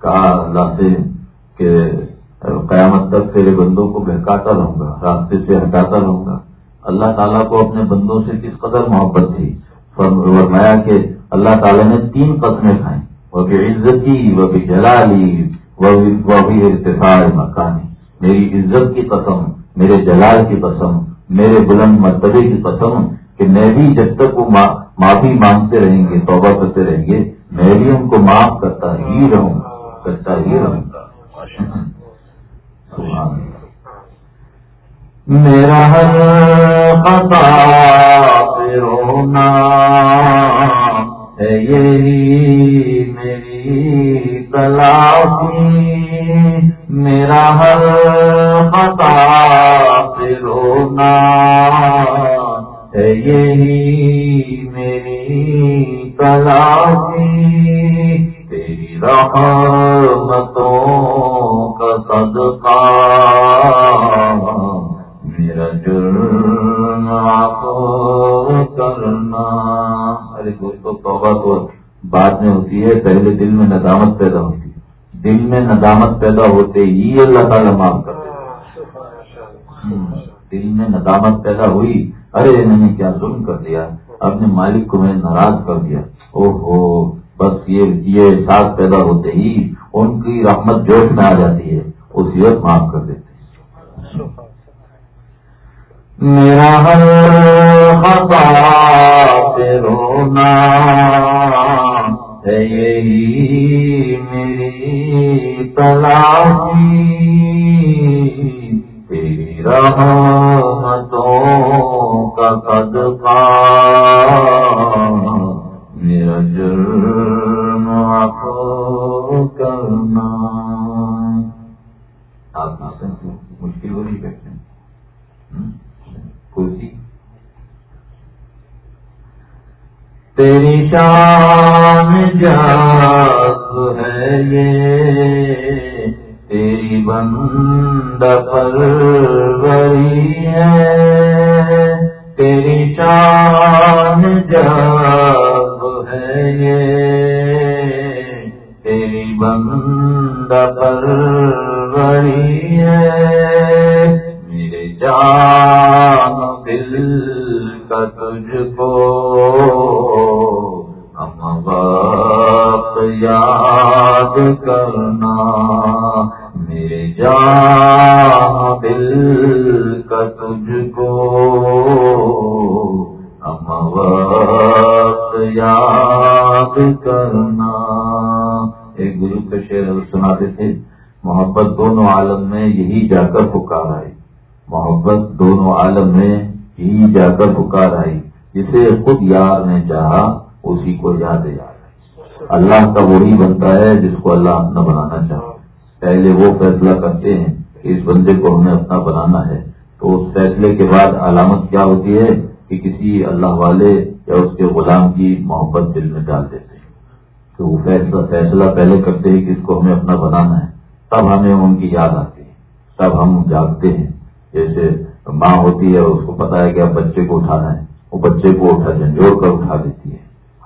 کہا اللہ سے کہ قیامت تک تیرے بندوں کو بہکاتا رہوں گا، راستے سے ہٹاتا رہوں گا۔ اللہ تعالیٰ کو اپنے بندوں سے کس قدر محبت تھی؟ فرمایا کہ اللہ تعالیٰ نے تین قسمیں کھائیں۔ وہ بھی عزتی، وہ بھی جلالی، وہ بھی ارتفاع مکانی۔ میری عزت کی قسم، میرے جلال کی قسم، میرے بلند مرتبے کی قسم کہ میں بھی جب تک وہ معافی مانگتے رہیں گے، توبہ کرتے رہیں گے، میں بھی ان کو معاف کرتا ہی رہوں گا۔ کرتا ہی رہوں گا میرا ہر پتا رونا ہے، یہی میری تلاشی میرا ہر پتا رونا ہے، یہی میری تلاشی رحمتوں کا صدقہ میرا جرم عفو کرنا ارے دوستوں توبہ تو بعد میں ہوتی ہے پہلے دل میں ندامت پیدا ہوتی ہے دل میں ندامت پیدا ہوتے ہی اللہ تعالیٰ معاف کر دل میں ندامت پیدا ہوئی ارے میں نے کیا ظلم کر دیا اپنے مالک کو میں ناراض کر دیا او ہو بس یہ یہ احساس پیدا ہوتے ہی ان کی رحمت جوش میں آ جاتی ہے، اس وقت معاف کر دیتے میرا ہر خطا رونا ہے یہی میری تلاشی تیری رحمتوں کا صدقہ۔ میرا جرم عفو کرنا آپ مشکل ہو رہی بیٹھے کرسی۔ تیری شان جاس ہے یہ، تیری بند پر گئی ہے۔ تیری شان جاس یہ تیری بند پر گئی ہے۔ میرے جان دل کا تجھ کو ہم وقت یاد کرنا۔ میرے جان دل کا تجھ کو ہم وقت یاد کرنا۔ ایک گرو کا شعر سناتے تھے، محبت دونوں عالم میں یہی جا کر پکار آئی۔ محبت دونوں عالم میں یہی جا کر پکار آئی۔ جسے خود یار نے چاہا، اسی کو یاد یاد اللہ کا وہی بنتا ہے جس کو اللہ اپنا بنانا چاہا پہلے وہ فیصلہ کرتے ہیں کہ اس بندے کو ہمیں اپنا بنانا ہے۔ تو اس فیصلے کے بعد علامت کیا ہوتی ہے کہ کسی اللہ والے یا اس کے غلام کی محبت دل میں ڈال دیتے ہیں۔ تو وہ فیصلہ فیصلہ پہلے کرتے ہیں کہ اس کو ہمیں اپنا بنانا ہے۔ تب ہمیں ان کی یاد آتی ہے۔ تب ہم جاگتے ہیں۔ جیسے ماں ہوتی ہے اس کو پتا ہے کہ اب بچے کو اٹھانا ہے۔ وہ بچے کو اٹھا جھنجھوڑ کر اٹھا دیتی ہے۔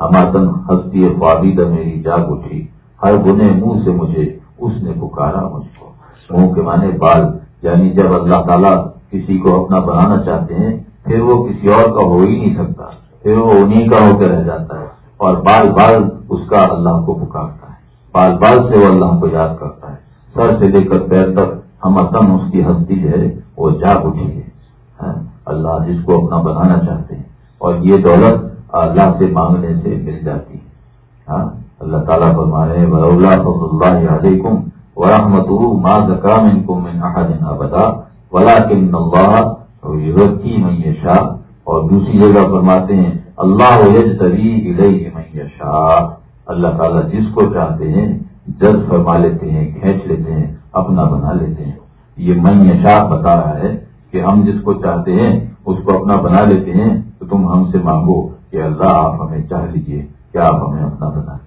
ہماتن ہستی خوابیدہ میری جاگ اٹھی۔ ہر گنے منہ سے مجھے اس نے پکارا مجھ کو۔ منہ کے معنی بال۔ یعنی جب اللہ تعالیٰ کسی کو اپنا بنانا چاہتے ہیں، پھر وہ کسی اور کا ہو ہی نہیں سکتا۔ پھر وہ انہیں کا ہو کے رہ جاتا ہے اور بال بال اس کا اللہ کو پکارتا ہے۔ بال بال سے وہ اللہ کو یاد کرتا ہے۔ سر سے لے کر پیر تک ہم اصم اس کی ہستی ہے وہ جاگ اٹھی ہے۔ ہاں، اللہ جس کو اپنا بنانا چاہتے ہیں۔ اور یہ دولت اللہ سے مانگنے سے مل جاتی ہے۔ ہاں اللہ تعالیٰ فرمائے اللہ علیکم ورحمت ما زکام ان کو میں نہ بتا ولا کن کی میں شاہ اور دوسری جگہ فرماتے ہیں، اللہ میں شاہ اللہ تعالیٰ جس کو چاہتے ہیں جلد فرما لیتے ہیں، کھینچ لیتے ہیں، اپنا بنا لیتے ہیں۔ یہ میں شاہ بتا رہا ہے کہ ہم جس کو چاہتے ہیں، اس کو اپنا بنا لیتے ہیں۔ تو تم ہم سے مانگو کہ اللہ، آپ ہمیں چاہ لیجیے کہ آپ ہمیں اپنا بنا لیں۔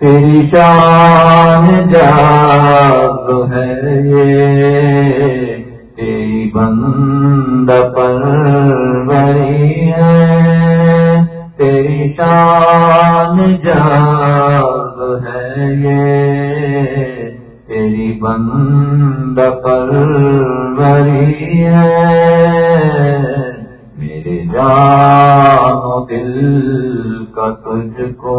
تیری شان جاگ ہے یہ۔ تیری بند پر ہے، تیری شان جاگ ہے یہ۔ تیری بند پر ہے۔ میرے جان و دل کا تجھ کو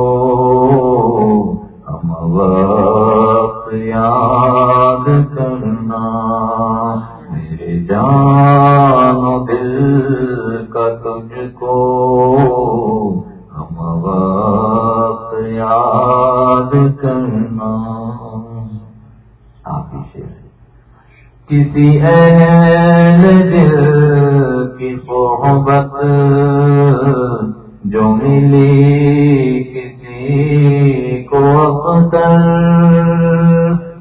ہم وقت یاد کرنا میرے دل کا تجھ کو ہم وقت یاد کرنا آپ کسی اہل دل کی صحبت جو ملی کسی کو اختر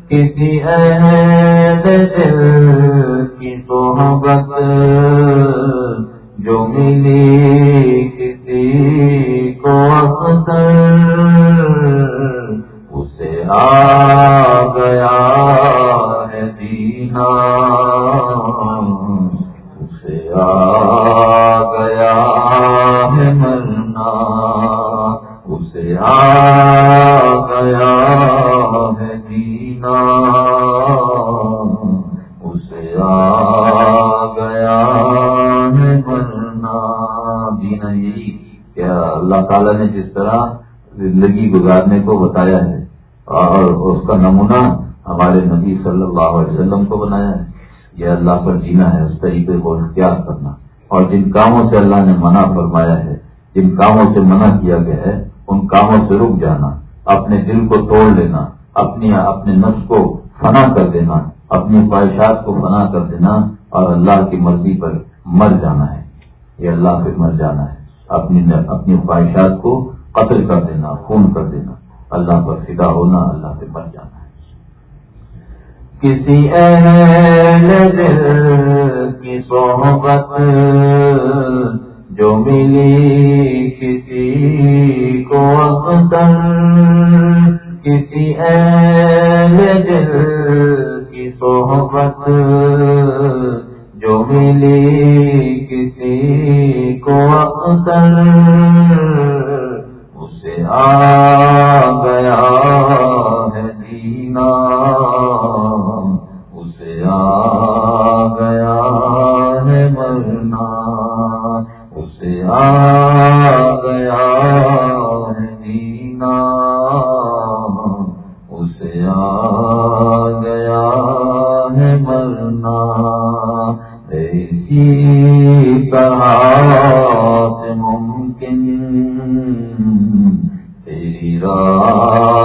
کسی اہل دل محبت جو ملی کسی کو اختر اسے آ جن کاموں سے اللہ نے منع فرمایا ہے، جن کاموں سے منع کیا گیا ہے، ان کاموں سے رک جانا، اپنے دل کو توڑ لینا، اپنی اپنے نفس کو فنا کر دینا، اپنی خواہشات کو فنا کر دینا اور اللہ کی مرضی پر مر جانا ہے۔ یہ اللہ پہ مر جانا ہے۔ اپنی اپنی خواہشات کو قتل کر دینا، خون کر دینا۔ اللہ پر فدا ہونا، اللہ پہ مر جانا ہے۔ کسی اہل دل کی صحبت، جو ملی کسی کو اختر کسی اہل دل کی صحبت، جو ملی کسی کو اختر اسے آ ممکن۔ تیری راہ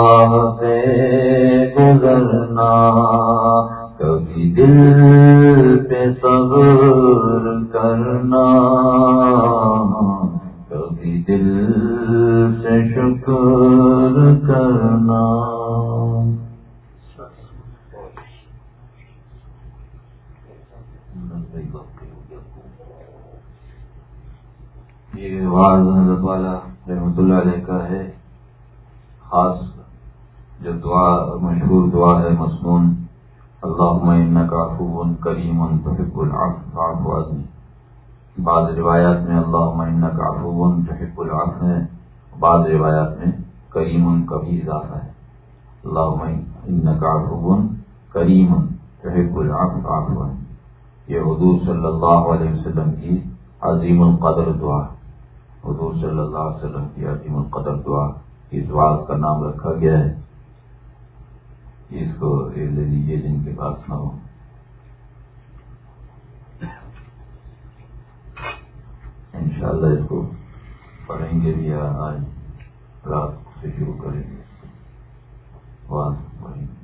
بعض حضرت والا رحمۃ اللہ علیہ کا ہے۔ خاص جو دعا، مشہور دعا ہے مصنون اللہ کا خوب کریم تحب العفو بعض روایات میں اللہ کا خوب تحب العف ہے، بعض روایات میں کریم کا بھی اضافہ ہے۔ اللہ کا خوب کریم تحب العفو یہ حضور صلی اللہ علیہ وسلم کی عظیم القدر دعا ہے۔ حضور صلی اللہ علیہ وسلم کی عظیم القدر دعا اس دعا کا نام رکھا گیا ہے۔ اس کو لے لیجیے جن کے پاس نہ ہو۔ انشاءاللہ اس کو پڑھیں گے بھی آج رات سے شروع کریں گے۔ پڑھیں گے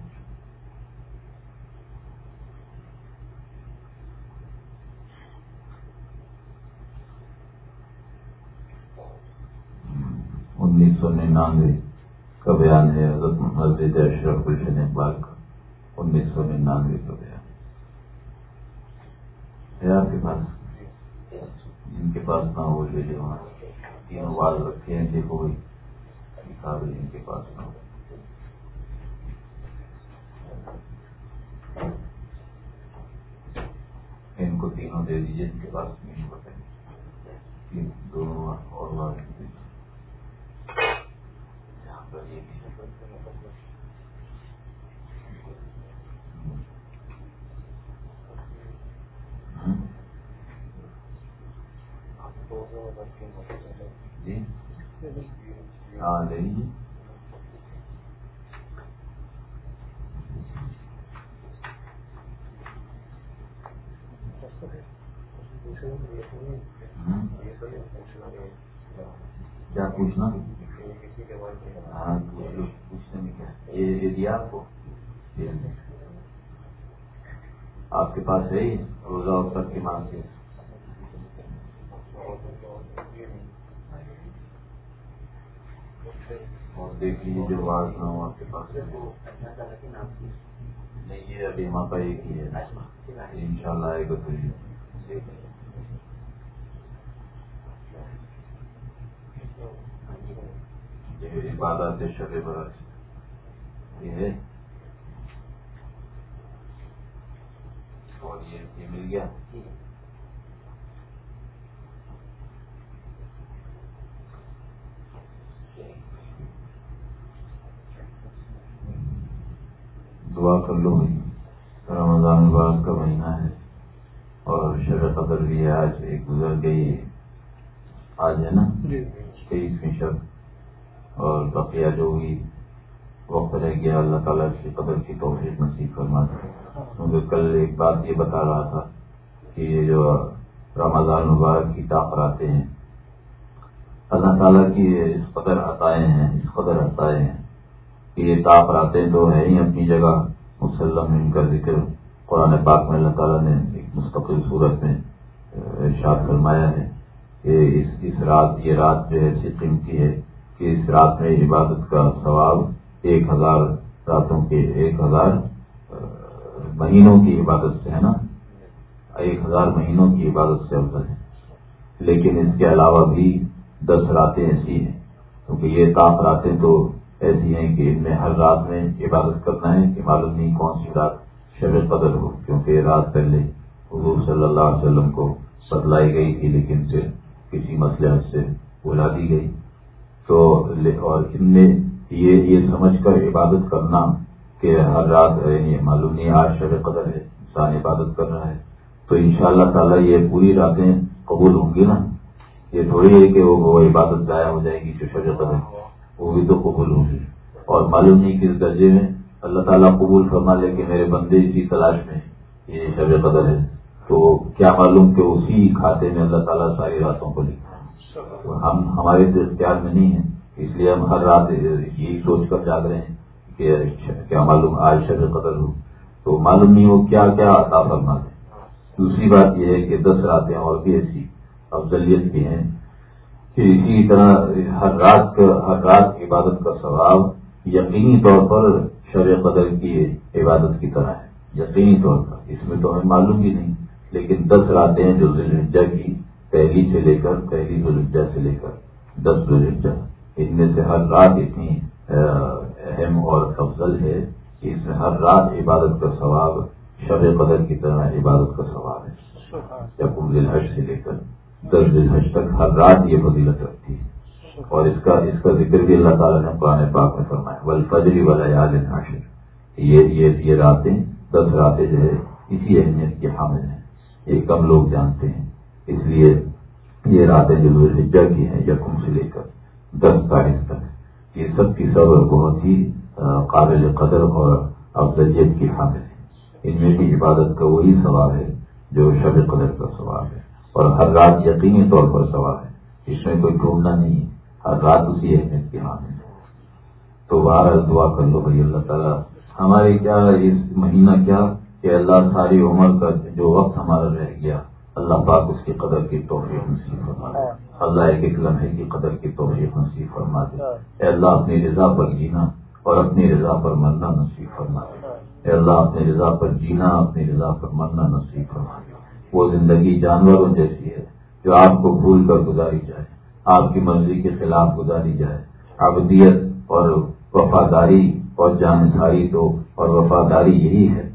انیس سو ننانوے کا بیان ہے، حضرت مسجد اشرف گلشن اقبال کا۔ انیس سو ننانوے کا بیان۔ ہے آپ کے پاس، جن کے پاس نہ ہو لے لے وہاں تینوں باز رکھے ہیں، دیکھو بھائی، کتاب جن کے پاس نہ ہو۔ ان کو تینوں دے دیجیے ان کے پاس نہیں بتائیں دونوں اور ایک ہی حکومت کے مقدمے آپ کو آپ کے پاس ہے ہی روزہ اوپر کی مانگ سے اور دیکھ لیجیے جو آواز نہ ہو آپ کے پاس۔ نہیں، یہ ابھی وہاں پر ایک ہی ہے۔ ان شاء اللہ آئے گا تو یہ عبادت شب برس یہ ہے۔ اور یہ مل گیا۔ دعا کر لو رمضان الباز کا مہینہ ہے۔ اور شب قدر بھی آج ایک گزر گئی آج ہے نا؟ جی۔ تیئیسویں شب۔ اور بقیہ جو بھی وقت رہ گیا، اللہ تعالیٰ کی قدر کی توفیق نصیب فرما کیونکہ کل ایک بات یہ بتا رہا تھا کہ یہ جو رمضان مبارک کی آتے ہیں، اللہ تعالیٰ کی اس قدر عطائیں ہیں، اس قدر عطائیں ہیں کہ یہ تاپ راتیں تو ہے ہی اپنی جگہ۔ مسلم ان کا ذکر قرآن پاک میں اللہ تعالیٰ نے ایک مستقل صورت میں ارشاد فرمایا ہے کہ اس اس رات، یہ رات جو ہے ایسی قیمتی ہے کہ اس رات میں عبادت کا ثواب ایک ہزار راتوں کے ایک ہزار مہینوں کی عبادت سے، ہے نا؟ ایک ہزار مہینوں کی عبادت سے افضل ہے۔ لیکن اس کے علاوہ بھی دس راتیں ایسی ہیں۔ کیونکہ یہ تاپ راتیں تو ایسی ہیں کہ ان میں ہر رات میں عبادت کرنا ہے کہ معلوم نہیں کون سی رات شب قدر ہو، کیونکہ رات پہلے حضور صلی اللہ علیہ وسلم کو بدلائی گئی تھی، لیکن سے کسی مسئلہ سے بلا دی گئی۔ تو اور ان میں یہ یہ سمجھ کر عبادت کرنا کہ ہر رات یعنی معلوم نہیں، آج شب قدر ہے انسان عبادت کر رہا ہے۔ تو ان شاء اللہ تعالیٰ یہ پوری راتیں قبول ہوں گی نا؟ یہ تھوڑی ہے کہ وہ عبادت ضائع ہو جائے گی جو شب قدر وہ بھی تو قبول ہوں گی۔ اور معلوم نہیں کس درجے میں، اللہ تعالیٰ قبول فرما لے کہ میرے بندے اسی تلاش میں یہ شب قدر ہے۔ تو کیا معلوم کہ اسی کھاتے میں اللہ تعالیٰ ساری راتوں کو لکھا ہم، ہمارے تو اختیار میں نہیں ہے۔ اس لیے ہم ہر رات یہی سوچ کر جاگ رہے ہیں کہ کیا معلوم آج شب قدر ہوں تو معلوم نہیں ہو کیا کیا عطا فرما دیں دوسری بات یہ ہے کہ دس راتیں اور بھی ایسی افضلیت کی ہیں کہ اسی طرح ہر رات کا ہر رات کی عبادت کا ثواب یقینی طور پر شر قدر کی عبادت کی طرح ہے۔ یقینی طور پر۔ اس میں تو ہمیں معلوم ہی نہیں، لیکن دس راتیں جو ذلجہ کی پہلی سے لے کر پہلی ذوالجہ سے لے کر دس ذوالجہ ان میں سے ہر رات اتنی اہم اور افضل ہے کہ اس میں ہر رات عبادت کا ثواب شب قدر کی طرح عبادت کا ثواب ہے۔ جب الحج سے لے کر دس دلحج تک ہر رات یہ فضیلت رکھتی ہے۔ اور اس کا اس کا ذکر بھی اللہ تعالیٰ نے قرآن پاک میں فرمایا۔ ول فجری والا یاد ناشر یہ راتیں دس راتیں جو ہے اسی اہمیت کے حامل ہیں۔ یہ کم لوگ جانتے ہیں۔ اس لیے یہ راتیں جو الحجہ کی ہیں یقم سے لے کر۔ دس تاریخ تک۔ یہ سب کی سب بہت ہی قابل قدر اور افضلیت کی حامل ہے۔ ان میں بھی عبادت کا وہی ثواب ہے جو شب قدر کا ثواب ہے۔ اور ہر رات یقینی طور پر ثواب ہے۔ اس میں کوئی ڈھونڈنا نہیں ہے۔ ہر رات اسی اہمیت کی حامل ہے۔ تو باہر دعا کر لو بھائی اللہ تعالیٰ۔ ہمارے کیا اس مہینہ کیا کہ اللہ ساری عمر کا جو وقت ہمارا رہ گیا، اللہ پاک اس کی قدر کی توفیق نصیب فرما دے اللہ ایک ایک لمحے کی قدر کی توفیق نصیب فرما دے اے اللہ، اپنی رضا پر جینا اور اپنی رضا پر مرنا نصیب فرما دے اے اللہ، اپنی رضا پر جینا، اپنی رضا پر مرنا نصیب فرما دے وہ زندگی جانوروں جیسی ہے جو آپ کو بھول کر گزاری جائے، آپ کی مرضی کے خلاف گزاری جائے۔ ابدیت اور وفاداری اور جانکاری تو، اور وفاداری یہی ہے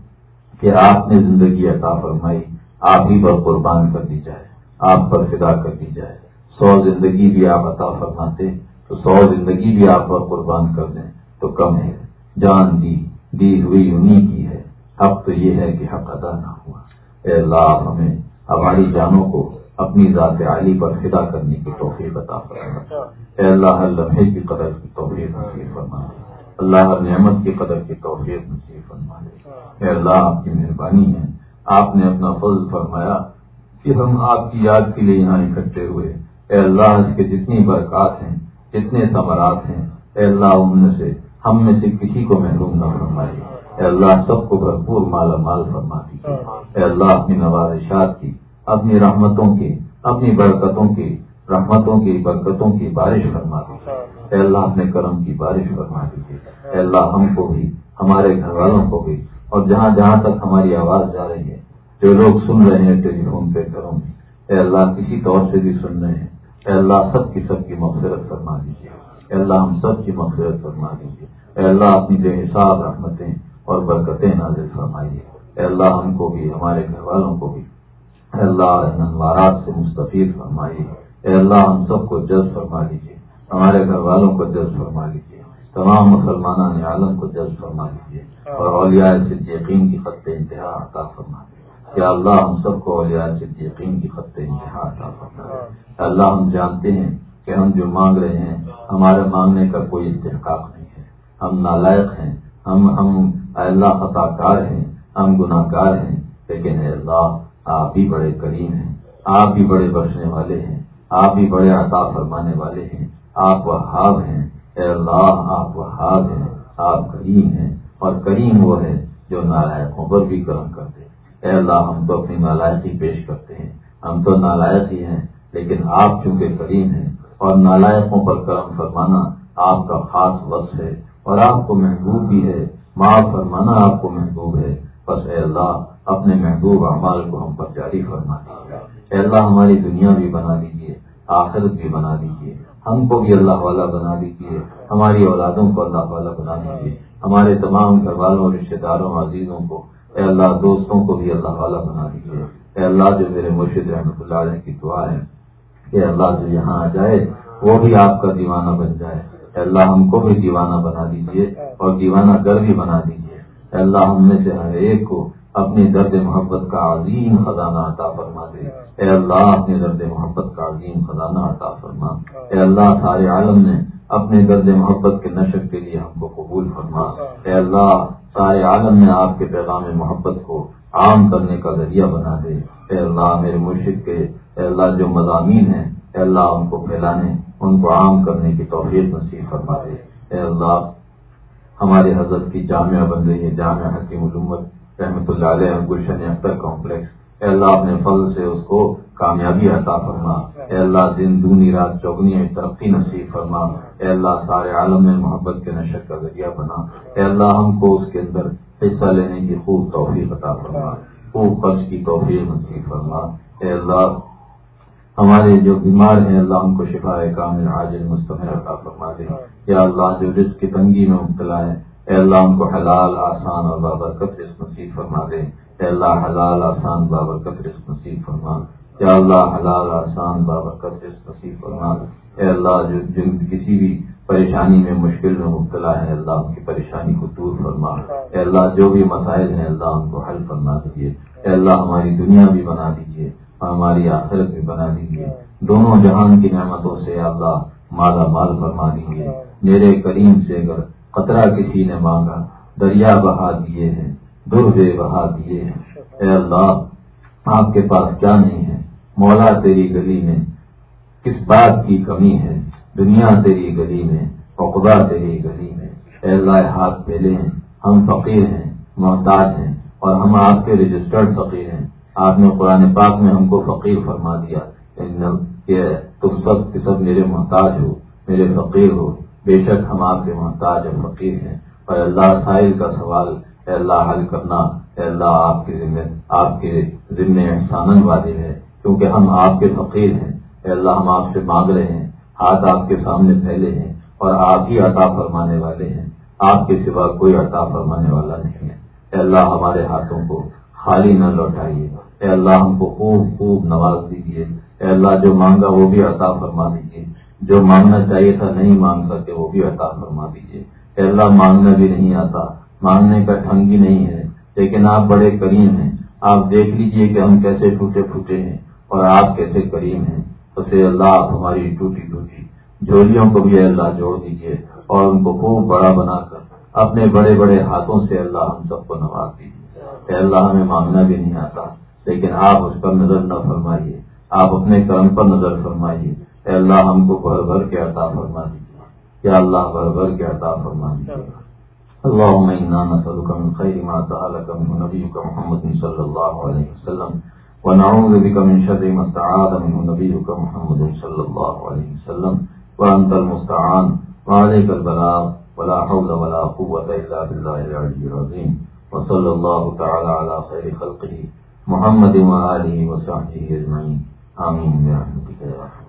کہ آپ نے زندگی عطا فرمائی، آپ ہی پر قربان کر دی جائے، آپ پر فدا کر دی جائے۔ سو زندگی بھی آپ عطا فرماتے، تو سو زندگی بھی آپ پر قربان کر دیں، تو کم ہے۔ جان دی دی ہوئی انہیں کی ہے۔ حق تو یہ ہے کہ حق ادا نہ ہوا۔ اے اللہ، ہمیں ہماری جانوں کو اپنی ذات عالی پر فدا کرنے کی توفیق عطا فرما۔ اے اللہ، ہر لمحے کی قدر کی توفیق نصیب فرما۔ اللہ، ہر نعمت کی قدر کی توفیق نصیب فرما۔ اے اللہ، آپ کی مہربانی ہے۔ آپ نے اپنا فضل فرمایا کہ ہم آپ کی یاد کے لیے یہاں اکٹھے ہوئے اے اللہ، اس کے جتنی برکات ہیں، جتنے ثمرات ہیں، اے اللہ ان سے، ہم میں سے کسی کو محروم نہ فرمائے۔ اے اللہ، سب کو بھرپور مالا مال فرما دیجیے اے اللہ، اپنی نوازشات کی، اپنی رحمتوں کی اپنی برکتوں کی رحمتوں کی برکتوں کی بارش فرما دیجیے اے اللہ، اپنے کرم کی بارش فرما دیجیے اے اللہ، ہم کو بھی، ہمارے گھر والوں کو بھی، اور جہاں جہاں تک ہماری آواز جا رہی ہے، جو لوگ سن رہے ہیں ٹیلی فون پہ گھروں میں، اے اللہ، کسی طور سے بھی سن رہے ہیں۔ اے اللہ سب کی سب کی مغفرت فرما دیجیے اے اللہ ہم سب کی مغفرت فرما دیجیے اے اللہ اپنی بے حساب رحمتیں اور برکتیں نازل فرمائیے۔ اے اللہ ہم کو بھی، ہمارے گھر والوں کو بھی۔ اے اللہ انوارات سے مستفید فرمائیے۔ اے اللہ ہم سب کو جذب فرما دیجیے ہمارے گھر والوں کو جذب فرما لیجیے تمام مسلمان عالم کو جذب فرما لیجیے اور اولیاء سے یقین کی خط انتہا عطا فرما دیجیے کیا اللہ ہم سب کو اولیاء سے یقین کی خط انتہا عطا فرما اللہ ہم جانتے ہیں کہ ہم جو مانگ رہے ہیں ہمارے مانگنے کا کوئی استحقاق نہیں ہے۔ ہم نالائق ہیں ہم ہم اللہ خطا کار ہیں ہم گناہ گار ہیں لیکن اے اللہ آپ بھی بڑے کریم ہیں آپ بھی بڑے بخشنے والے ہیں آپ بھی بڑے عطا فرمانے والے ہیں۔ آپ وہاب ہیں اے اللہ آپ وہاب ہیں آپ کریم ہیں اور کریم وہ ہے جو نالائقوں پر بھی کرم کرتے اے اللہ، ہم تو اپنی نالائقی پیش کرتے ہیں۔ ہم تو نالائق ہی ہیں، لیکن آپ چونکہ کریم ہیں اور نالائقوں پر کرم فرمانا آپ کا خاص وقت ہے اور آپ کو محبوب بھی ہے۔ معاف فرمانا آپ کو محبوب ہے۔ بس اے اللہ، اپنے محبوب اعمال کو ہم پر جاری فرما دیجیے۔ اے اللہ، ہماری دنیا بھی بنا دیجیے، آخرت بھی بنا دیجیے۔ ہم کو بھی اللہ والا بنا دیجیے۔ ہماری اولادوں کو اللہ والا بنا دیجیے۔ ہمارے تمام گھر والوں رشتے داروں، عزیزوں کو اے اللہ دوستوں کو بھی اللہ والا بنا دیجیے۔ اے اللہ جو میرے مرشد رحمۃ اللہ علیہ کی دعا ہے کہ اللہ جو یہاں آ جائے، وہ بھی آپ کا دیوانہ بن جائے۔ اے اللہ ہم کو بھی دیوانہ بنا دیجیے اور دیوانہ گر بھی بنا دیجیے۔ اے اللہ ہم میں سے ہر ایک کو اپنی درد محبت کا عظیم خزانہ عطا فرما دے۔ اے اللہ اپنے درد محبت کا عظیم خزانہ عطا فرما۔ اے اللہ سارے عالم نے اپنے درد محبت کے نشر کے لیے ہم کو قبول فرما۔ اے اللہ سارے عالم میں آپ کے پیغام محبت کو عام کرنے کا ذریعہ بنا دے۔ اے اللہ میرے مرشد کے، اے اللہ جو مضامین ہیں، اے اللہ ان کو پھیلانے، ان کو عام کرنے کی توفیق نصیب فرما دے۔ اے اللہ، ہمارے حضرت کی جامعہ بن رہی ہے، جامعہ حکیم علومت رحمۃ اللہ علیہ، گلشن اختر کمپلیکس۔ اے اللہ اپنے فضل سے اس کو کامیابی عطا فرما۔ اے اللہ دن دونی رات چوگنی ترقی نصیب فرما۔ اے اللہ سارے عالم میں محبت کے نشر کا ذریعہ بنا۔ اے اللہ ہم کو اس کے اندر حصہ لینے کی خوب توفیق عطا فرما۔ خوب خرچ کی توفیق نصیب فرما۔ اے اللہ، ہمارے جو بیمار ہیں، اللہ ان کو شفا کامل حاجل مستمر عطا فرما دے۔ یا اللہ، جو رزق کی تنگی میں مبتلا ہے اے اللہ ان کو حلال، آسان اور بابرکت رزق نصیب فرما دے۔ اے اللہ، حلال، آسان، بابرکت رزق نصیب فرما۔ یا اللہ حلال آسان بابرکت رزق نصیب فرما اے اللہ، جو جن کسی بھی پریشانی میں مشکل میں مبتلا ہے، اللہ ان کی پریشانی کو دور فرما۔ اے اللہ، جو بھی مسائل ہیں، اللہ ان کو حل فرما دیجیے اے اللہ، ہماری دنیا بھی بنا دیجیے اور ہماری آخرت بھی بنا دیجیے دونوں جہان کی نعمتوں سے اللہ مالا مال فرما دیجیے میرے کریم سے اگر قطرہ کسی نے مانگا، دریا بہا دیے ہیں دربے بہا دیے ہیں۔ اے اللہ، آپ کے پاس کیا نہیں ہے؟ مولا تیری گلی میں کس بات کی کمی ہے؟ دنیا تیری گلی میں اقدا تیری گلی میں۔ اے اللہ ہاتھ پھیلے ہیں، ہم فقیر ہیں، محتاج ہیں اور ہم آپ کے رجسٹرڈ فقیر ہیں۔ آپ نے قرآن پاک میں ہم کو فقیر فرما دیا۔ کہ تم سب کے سب میرے محتاج ہو، میرے فقیر ہو۔ بے شک ہم آپ کے محتاج اور فقیر ہیں۔ اور اللہ، سائل کا سوال اے اللہ حل کرنا اے اللہ آپ کے ذمے، آپ کے ذمے احسان واجب ہے۔ کیونکہ ہم آپ کے فقیر ہیں۔ اے اللہ، ہم آپ سے مانگ رہے ہیں۔ ہاتھ آپ کے سامنے پھیلے ہیں اور آپ ہی عطا فرمانے والے ہیں۔ آپ کے سوا کوئی عطا فرمانے والا نہیں ہے۔ اے اللہ، ہمارے ہاتھوں کو خالی نہ لوٹائیے۔ اے اللہ، ہم کو خوب خوب نواز دیجیے۔ اے اللہ، جو مانگا وہ بھی عطا فرما دیجیے۔ جو مانگنا چاہیے تھا نہیں مانگ سکے وہ بھی عطا فرما دیجیے۔ اے اللہ، مانگنا بھی نہیں آتا۔ مانگنے کا ٹھنگ ہی نہیں ہے۔ لیکن آپ بڑے کریم ہیں۔ آپ دیکھ لیجیے کہ ہم کیسے ٹوٹے پھوٹے ہیں۔ اور آپ کیسے کریم ہیں؟ اسے اللہ آپ ہماری ٹوٹی ٹوٹی جھولیوں کو بھی اللہ جوڑ دیجیے اور ان کو خوب بڑا بنا کر اپنے بڑے بڑے ہاتھوں سے اللہ ہم سب کو نواز دیجیے اللہ، ہمیں مانگنا بھی نہیں آتا، لیکن آپ اس پر نظر نہ فرمائیے۔ آپ اپنے کرم پر نظر فرمائیے۔ کہ اللہ، ہم کو بھر بھر کے عطا فرما دیجیے کیا اللہ بھر بھر کے عطا فرما دیجیے اللہ محمد صلی اللہ علیہ وسلم۔ ونعوذ بك من شر ما استعاذ منه نبيك محمد صلى الله عليه وسلم وأنت المستعان وعليك البلاغ ولا حول ولا قوة إلا بالله العلي العظيم وصلى الله تعالى على خير خلقه محمد وآله وصحبه أجمعين. آمين برحمتك يا رحمة